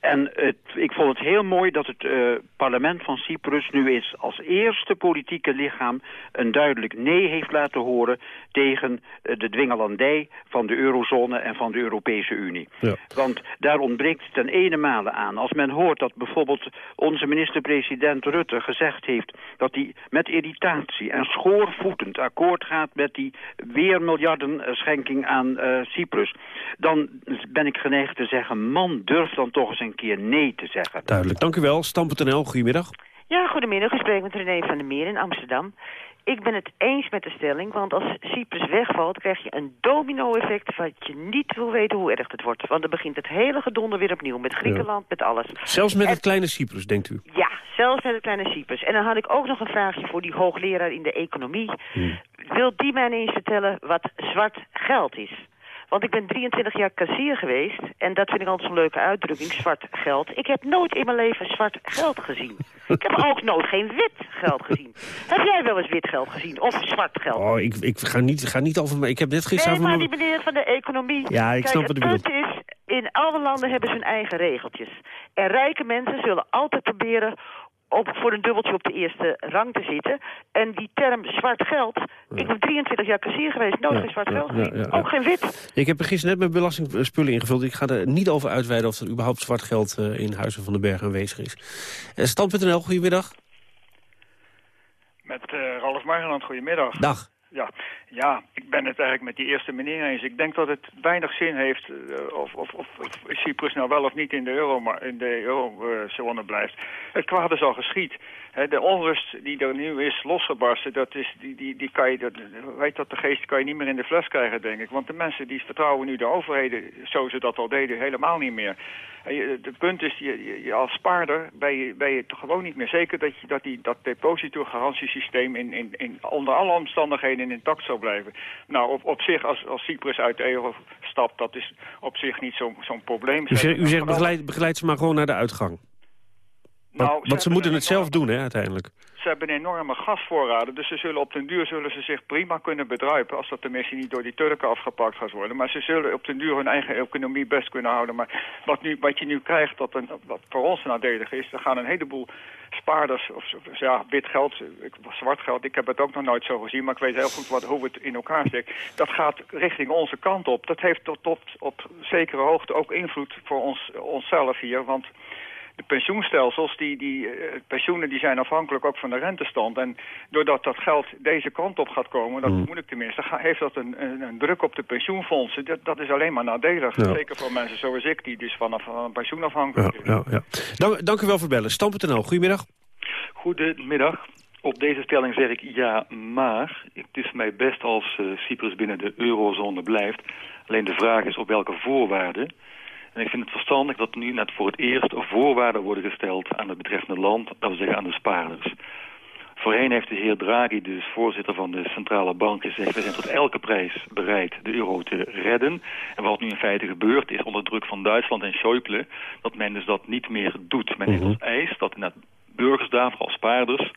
En het, ik vond het heel mooi dat het uh, parlement van Cyprus nu eens als eerste politieke lichaam een duidelijk nee heeft laten horen tegen uh, de dwingelandij van de eurozone en van de Europese Unie. Ja. Want daar ontbreekt ten ene male aan. Als men hoort dat bijvoorbeeld onze minister-president Rutte gezegd heeft dat hij met irritatie en schoorvoetend akkoord gaat met die weer miljarden schenking aan uh, Cyprus... dan ben ik geneigd te zeggen, man, durf dan toch eens een keer nee te zeggen. Duidelijk, dank u wel. Stam.nl, goedemiddag. Ja, goedemiddag. Ik spreek met René van der Meer in Amsterdam. Ik ben het eens met de stelling, want als Cyprus wegvalt... krijg je een domino-effect wat je niet wil weten hoe erg het wordt. Want dan begint het hele gedonder weer opnieuw, met Griekenland, ja. met alles. Zelfs met en... het kleine Cyprus, denkt u? Ja, zelfs met het kleine Cyprus. En dan had ik ook nog een vraagje voor die hoogleraar in de economie. Hmm. Wil die mij eens vertellen wat zwart geld is? Want ik ben 23 jaar kassier geweest. En dat vind ik altijd zo'n leuke uitdrukking, zwart geld. Ik heb nooit in mijn leven zwart geld gezien. ik heb ook nooit geen wit geld gezien. Heb jij wel eens wit geld gezien? Of zwart geld? Oh, ik, ik ga, niet, ga niet over... Ik heb net gisteren... Nee, maar die meneer van de economie... Ja, ik Kijk, snap wat u bedoelt. Het punt is, in alle landen hebben ze hun eigen regeltjes. En rijke mensen zullen altijd proberen op, voor een dubbeltje op de eerste rang te zitten. En die term zwart geld... Ik ben 23 jaar kassier geweest, nooit geen zwart geld gezien. Ook geen wit. Ik heb er gisteren net mijn belastingspullen ingevuld. Ik ga er niet over uitweiden of er überhaupt zwart geld uh, in Huizen van den Berg aanwezig is. Uh, Stand.nl, goedemiddag. Met uh, Ralf Margenland, goedemiddag. Dag. Ja, ja, ik ben het eigenlijk met die eerste meneer eens. Ik denk dat het weinig zin heeft uh, of, of, of, Cyprus nou wel of niet in de, euro, maar in de eurozone uh, blijft. Het kwaad is al geschied. De onrust die er nu is losgebarsten, dat is, die, die, die kan je, dat, weet dat de geest kan je niet meer in de fles krijgen, denk ik. Want de mensen die vertrouwen nu de overheden, zoals ze dat al deden, helemaal niet meer. Het punt is, je, je, als spaarder ben je, ben je toch gewoon niet meer zeker dat, je, dat die, dat depositogarantiesysteem in, in, in, onder alle omstandigheden intact zou blijven. Nou, op, op zich, als, als Cyprus uit de euro stapt, dat is op zich niet zo'n zo'n probleem. U zegt, u zegt begeleid, begeleid ze maar gewoon naar de uitgang. Nou, want, want ze, moeten het zelf doen, hè, uiteindelijk. Ze hebben enorme gasvoorraden, dus ze zullen op den duur zullen ze zich prima kunnen bedruipen... als dat tenminste niet door die Turken afgepakt gaat worden. Maar ze zullen op den duur hun eigen economie best kunnen houden. Maar wat, nu, wat je nu krijgt, wat, een, wat voor ons nadelig is... er gaan een heleboel spaarders, of ja, wit geld, zwart geld... ik heb het ook nog nooit zo gezien, maar ik weet heel goed wat, hoe het in elkaar zit. Dat gaat richting onze kant op. Dat heeft tot, tot op zekere hoogte ook invloed voor ons, onszelf hier, want de pensioenstelsels, die, die, uh, pensioenen die zijn afhankelijk ook van de rentestand. En doordat dat geld deze kant op gaat komen, dat vermoed ik tenminste, heeft dat een, een, een, druk op de pensioenfondsen. Dat, dat is alleen maar nadelig. Ja. Zeker voor mensen zoals ik, die dus vanaf van een pensioen afhankelijk ja, ja, ja. Dank, dank u wel voor bellen. Stam.nl, goedemiddag. Goedemiddag. Op deze stelling zeg ik ja, maar het is mij best als uh, Cyprus binnen de eurozone blijft. Alleen de vraag is op welke voorwaarden. En ik vind het verstandig dat nu net voor het eerst voorwaarden worden gesteld aan het betreffende land, dat we zeggen aan de spaarders. Voorheen heeft de heer Draghi, dus voorzitter van de centrale bank, gezegd... we zijn tot elke prijs bereid de euro te redden. En wat nu in feite gebeurt is onder druk van Duitsland en Schäuble... dat men dus dat niet meer doet. Men heeft als eis dat inderdaad burgers daar, vooral spaarders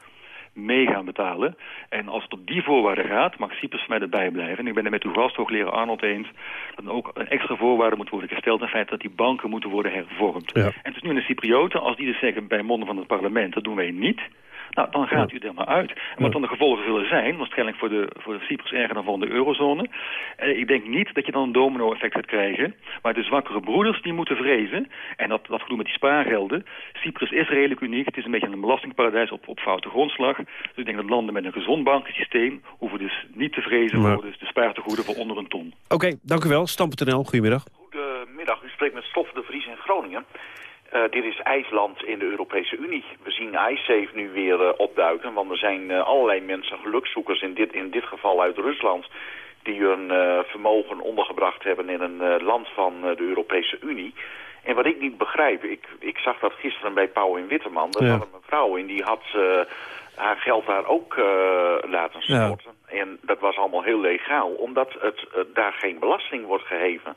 mee gaan betalen. En als het op die voorwaarden gaat, mag Cyprus mij erbij blijven. En ik ben het met uw gast, hoogleraar Arnold, eens... dat er ook een extra voorwaarde moet worden gesteld... in feite dat die banken moeten worden hervormd. Ja. En het is nu in de Cyprioten, als die dus zeggen bij monden van het parlement... dat doen wij niet... Nou, dan gaat u er maar uit. En wat dan de gevolgen zullen zijn, waarschijnlijk voor de, voor de Cyprus erger dan van de eurozone. Eh, ik denk niet dat je dan een domino-effect gaat krijgen. Maar de zwakkere broeders die moeten vrezen. En dat, dat gedoe met die spaargelden. Cyprus is redelijk uniek. Het is een beetje een belastingparadijs op, op foute grondslag. Dus ik denk dat landen met een gezond bankensysteem hoeven dus niet te vrezen Maar- voor dus de spaartegoeden voor onder een ton. Oké, dank u wel. Stam.nl, goedemiddag. Goedemiddag, u spreekt met Stof de Vries in Groningen. Eh, dit is IJsland in de Europese Unie. We zien iSafe nu weer eh, opduiken, want er zijn eh, allerlei mensen, gelukzoekers in dit, in dit geval uit Rusland, die hun vermogen ondergebracht hebben in een land van de Europese Unie. En wat ik niet begrijp, ik, ik zag dat gisteren bij Pauw in Witteman, daar Ja. zat een mevrouw in, die had haar geld daar ook laten Ja. storten. En dat was allemaal heel legaal, omdat het, daar geen belasting wordt geheven.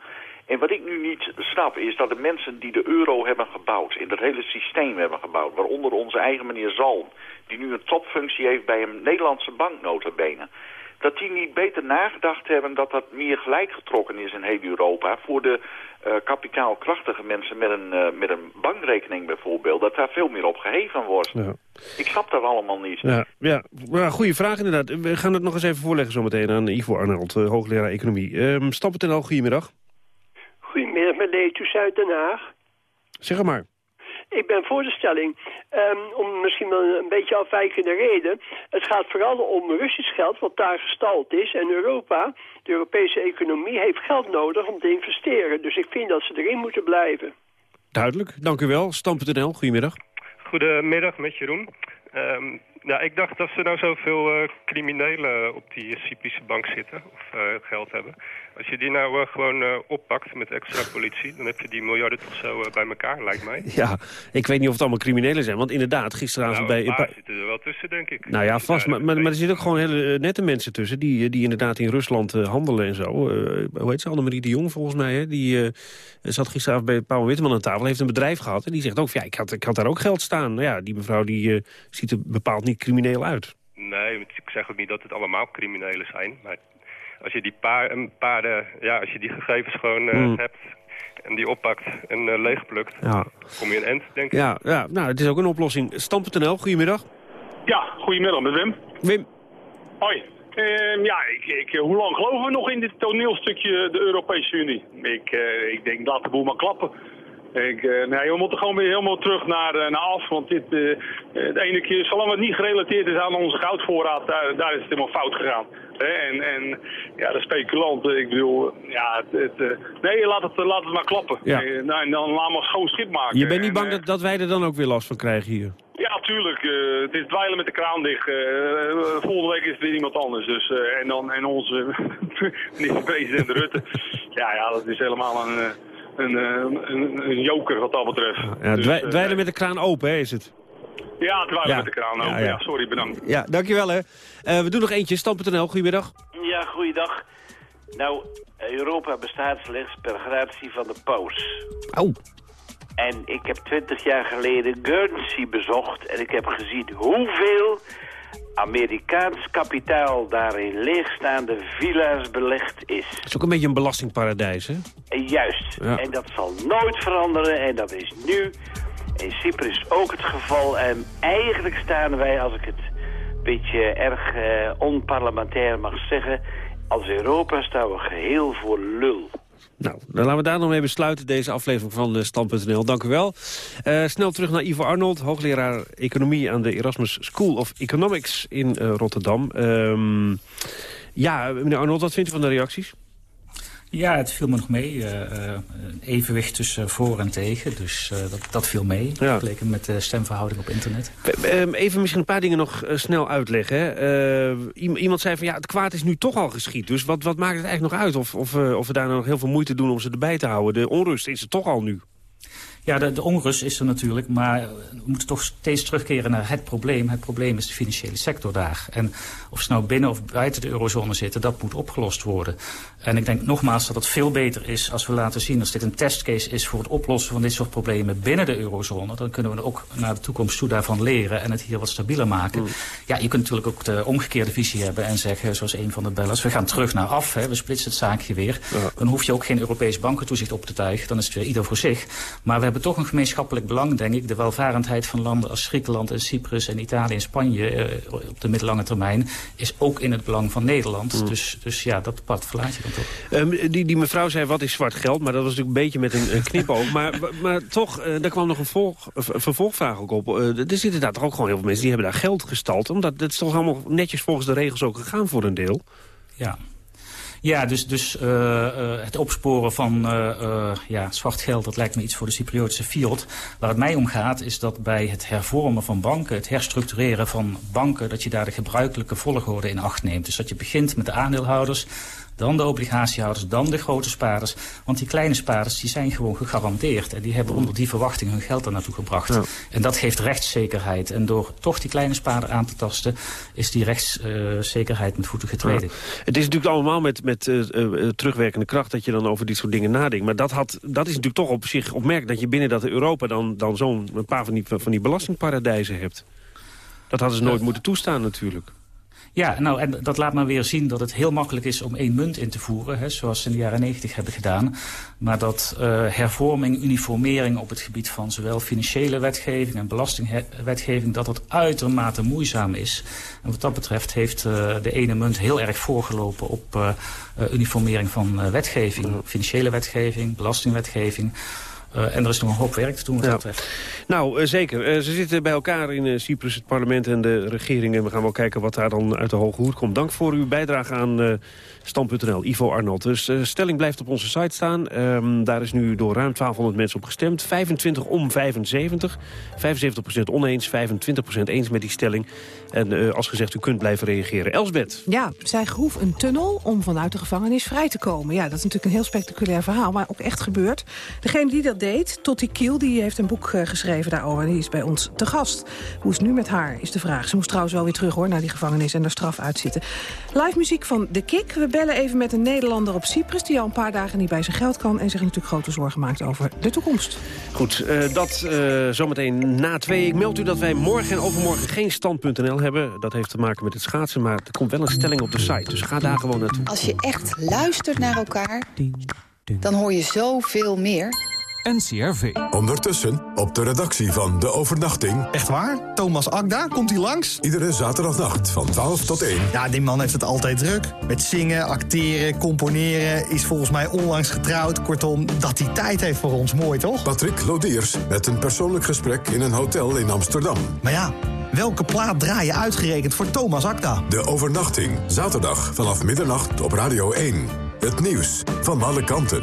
En wat ik nu niet snap is dat de mensen die de euro hebben gebouwd, in dat hele systeem hebben gebouwd, waaronder onze eigen meneer Zalm, die nu een topfunctie heeft bij een Nederlandse bank notabene, dat die niet beter nagedacht hebben dat dat meer gelijk getrokken is in heel Europa voor de eh, kapitaalkrachtige mensen met een, eh, met een bankrekening bijvoorbeeld, dat daar veel meer op geheven wordt. Ja. Ik snap dat allemaal niet. Ja, ja. Maar goede vraag inderdaad. We gaan het nog eens even voorleggen zometeen aan Ivo Arnold, eh, hoogleraar economie. Um, Stam.nl, goedemiddag. Goedemiddag, Leetus uit Den Haag. Zeg het maar. Ik ben voor de stelling, ehm, om misschien wel een beetje afwijkende reden. Het gaat vooral om Russisch geld, wat daar gestald is. En Europa, de Europese economie, heeft geld nodig om te investeren. Dus ik vind dat ze erin moeten blijven. Duidelijk, dank u wel. Stam.nl, goedemiddag. Goedemiddag, met Jeroen. Ehm, ja, ik dacht dat er nou zoveel eh, criminelen op die Cyprische bank zitten, of eh, geld hebben. Als je die nou eh, gewoon oppakt met extra politie, dan heb je die miljarden toch zo bij elkaar, lijkt mij. Ja, ik weet niet of het allemaal criminelen zijn. Want inderdaad, gisteravond Nou, bij... paar- zitten er wel tussen, denk ik. Nou ja, vast. Maar, maar, maar er zitten ook gewoon hele nette mensen tussen... die, die inderdaad in Rusland handelen en zo. Hoe heet ze? Annemarie de Jong, volgens mij. Hè? Die zat gisteravond bij Paul Witteman aan tafel. Heeft een bedrijf gehad. En die zegt ook, ja, ik had, ik had daar ook geld staan. Nou ja, die mevrouw die, ziet er bepaald niet crimineel uit. Nee, ik zeg ook niet dat het allemaal criminelen zijn. Maar als je die paar, een paar eh, ja, als je die gegevens gewoon eh, Hmm. hebt... en die oppakt en uh, leegplukt, Ja. kom je een end, denk ik. Ja, ja, nou, het is ook een oplossing. Stam.nl, goedemiddag. Ja, goedemiddag met Wim. Wim. Hoi. Ehm, ja, ik, ik, hoe lang geloven we nog in dit toneelstukje de Europese Unie? Ik, eh, ik denk, laat de boel maar klappen. Ik, eh, nee, we moeten gewoon weer helemaal terug naar, eh, naar af. Want dit, eh, de ene keer, zolang het niet gerelateerd is aan onze goudvoorraad, daar, daar is het helemaal fout gegaan. En, en ja, de speculanten, ik bedoel, ja, het, het, nee, laat het, laat het maar klappen. Ja. Eh, nou, en dan we een schoon schip maken. Je bent niet bang dat, dat wij er dan ook weer last van krijgen hier? ja, tuurlijk. het is dweilen met de kraan dicht. Volgende week is het weer iemand anders. Dus, en, dan, en onze minister-president Rutte. Ja, ja, dat is helemaal een, een, een, een joker wat dat betreft. Ja, Dus, eh, dweilen met de kraan open, hè, is het? Ja, dweilen Ja. met de kraan open. Ja, Ja, ja. sorry, bedankt. Ja, dankjewel hè. Eh, we doen nog eentje, Stam.nl, goedemiddag. Ja, goeiedag. Nou, Europa bestaat slechts per gratie van de paus. Oh. En ik heb twintig jaar geleden Guernsey bezocht en ik heb gezien hoeveel Amerikaans kapitaal daar in leegstaande villa's belegd is. Het is ook een beetje een belastingparadijs, hè? En juist. Ja. En dat zal nooit veranderen en dat is nu. In Cyprus ook het geval. En eigenlijk staan wij, als ik het een beetje erg eh, onparlementair mag zeggen... als Europa staan we geheel voor lul. Nou, dan laten we daar nog mee besluiten, deze aflevering van uh, Stand.nl. Dank u wel. Eh, snel terug naar Ivo Arnold, hoogleraar economie aan de Erasmus School of Economics in eh, Rotterdam. Ehm, ja, meneer Arnold, wat vindt u van de reacties? Ja, het viel me nog mee. eh, eh, evenwicht tussen voor en tegen. Dus eh, dat, dat viel mee. Vergeleken met de stemverhouding op internet. Ehm, Even misschien een paar dingen nog snel uitleggen. Hè. Iemand zei van ja, het kwaad is nu toch al geschied. Dus wat, wat maakt het eigenlijk nog uit of, of, of we daar nog heel veel moeite doen om ze erbij te houden? De onrust is er toch al nu. Ja, de, de onrust is er natuurlijk, maar we moeten toch steeds terugkeren naar het probleem. Het probleem is de financiële sector daar. En of ze nou binnen of buiten de eurozone zitten, dat moet opgelost worden. En ik denk nogmaals dat het veel beter is als we laten zien... als dit een testcase is voor het oplossen van dit soort problemen binnen de eurozone... dan kunnen we ook naar de toekomst toe daarvan leren en het hier wat stabieler maken. Ja, je kunt natuurlijk ook de omgekeerde visie hebben en zeggen, zoals een van de bellers... we gaan terug naar af, hè, we splitsen het zaakje weer. Dan hoef je ook geen Europees bankentoezicht op te tuigen, dan is het weer ieder voor zich. Maar we hebben toch een gemeenschappelijk belang, denk ik. De welvarendheid van landen als Griekenland en Cyprus en Italië en Spanje... Eh, op de middellange termijn is ook in het belang van Nederland. Dus, dus ja, dat pad verlaat je dan toch. Ehm, die, die mevrouw zei, wat is zwart geld? Maar dat was natuurlijk een beetje met een, een knipoog. maar, maar toch, eh, daar kwam nog een, volg, een vervolgvraag ook op. Eh, er zitten inderdaad toch ook gewoon heel veel mensen die hebben daar geld gestald. Omdat het is toch allemaal netjes volgens de regels ook gegaan voor een deel. Ja. Ja, dus, dus uh, uh, het opsporen van uh, ja, zwart geld, dat lijkt me iets voor de Cypriotische fiat. Waar het mij om gaat, is dat bij het hervormen van banken, het herstructureren van banken, dat je daar de gebruikelijke volgorde in acht neemt. Dus dat je begint met de aandeelhouders, dan de obligatiehouders, dan de grote spaarders. Want die kleine spaarders die zijn gewoon gegarandeerd. En die hebben onder die verwachting hun geld er naartoe gebracht. Ja. En dat geeft rechtszekerheid. En door toch die kleine spaarder aan te tasten... is die rechtszekerheid met voeten getreden. Ja. Het is natuurlijk allemaal met, met uh, uh, terugwerkende kracht... dat je dan over dit soort dingen nadenkt. Maar dat, had, dat is natuurlijk toch op zich opmerkelijk... dat je binnen dat Europa dan, dan zo'n paar van die, van die belastingparadijzen hebt. Dat hadden ze nooit moeten toestaan natuurlijk. Ja, nou, en dat laat maar weer zien dat het heel makkelijk is om één munt in te voeren, hè, zoals ze in de jaren negentig hebben gedaan. Maar dat uh, hervorming, uniformering op het gebied van zowel financiële wetgeving en belastingwetgeving, dat dat uitermate moeizaam is. En wat dat betreft heeft uh, de ene munt heel erg voorgelopen op uh, uniformering van wetgeving. Financiële wetgeving, belastingwetgeving. Uh, en er is nog een hoop werk te doen wat ja. dat betreft. Nou, uh, zeker. Uh, ze zitten bij elkaar in Cyprus, het parlement en de regering. En we gaan wel kijken wat daar dan uit de hoge hoed komt. Dank voor uw bijdrage aan Stand.nl, Ivo Arnold. Dus stelling blijft op onze site staan. Um, daar is nu door ruim 1200 mensen op gestemd. 25 om 75. 75% oneens, 25% eens met die stelling. En als gezegd, u kunt blijven reageren. Elsbeth. Ja, zij groef een tunnel om vanuit de gevangenis vrij te komen. Ja, dat is natuurlijk een heel spectaculair verhaal, maar ook echt gebeurd. Degene die dat deed, Totti Kiel, die heeft een boek uh, geschreven daarover. Die is bij ons te gast. Hoe is het nu met haar, is de vraag. Ze moest trouwens wel weer terug hoor, naar die gevangenis en er straf uitzitten. Live muziek van The Kick. We bellen even met een Nederlander op Cyprus... die al een paar dagen niet bij zijn geld kan... en zich natuurlijk grote zorgen maakt over de toekomst. Goed, uh, dat uh, zometeen na twee. Ik meld u dat wij morgen en overmorgen geen stand.nl hebben. Dat heeft te maken met het schaatsen, maar er komt wel een stelling op de site. Dus ga daar gewoon naartoe. Als je echt luistert naar elkaar Dan hoor je zoveel meer... NCRV. Ondertussen op de redactie van De Overnachting. Echt waar? Thomas Akda, komt hij langs? Iedere zaterdagnacht van 12 tot 1. Ja, die man heeft het altijd druk. Met zingen, acteren, componeren, is volgens mij onlangs getrouwd. Kortom, dat hij tijd heeft voor ons, mooi toch? Patrick Lodiers met een persoonlijk gesprek in een hotel in Amsterdam. Maar ja, welke plaat draai je uitgerekend voor Thomas Akda? De Overnachting, zaterdag vanaf middernacht op Radio 1. Het nieuws van alle kanten.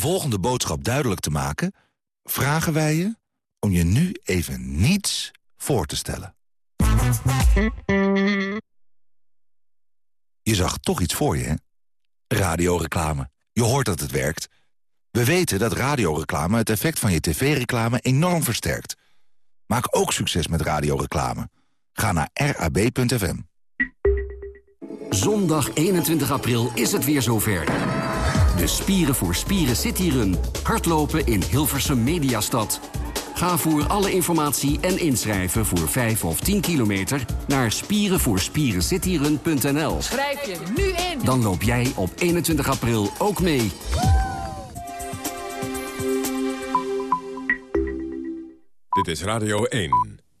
Volgende boodschap duidelijk te maken... vragen wij je om je nu even niets voor te stellen. Je zag toch iets voor je, hè? Radioreclame. Je hoort dat het werkt. We weten dat radioreclame het effect van je tv-reclame enorm versterkt. Maak ook succes met radioreclame. Ga naar rab.fm. Zondag 21 april is het weer zover. De Spieren voor Spieren Cityrun. Hardlopen in Hilversum Mediastad. Ga voor alle informatie en inschrijven voor 5 of 10 kilometer... naar spierenvoorspierencityrun.nl. Schrijf je nu in. Dan loop jij op 21 april ook mee. Dit is Radio 1.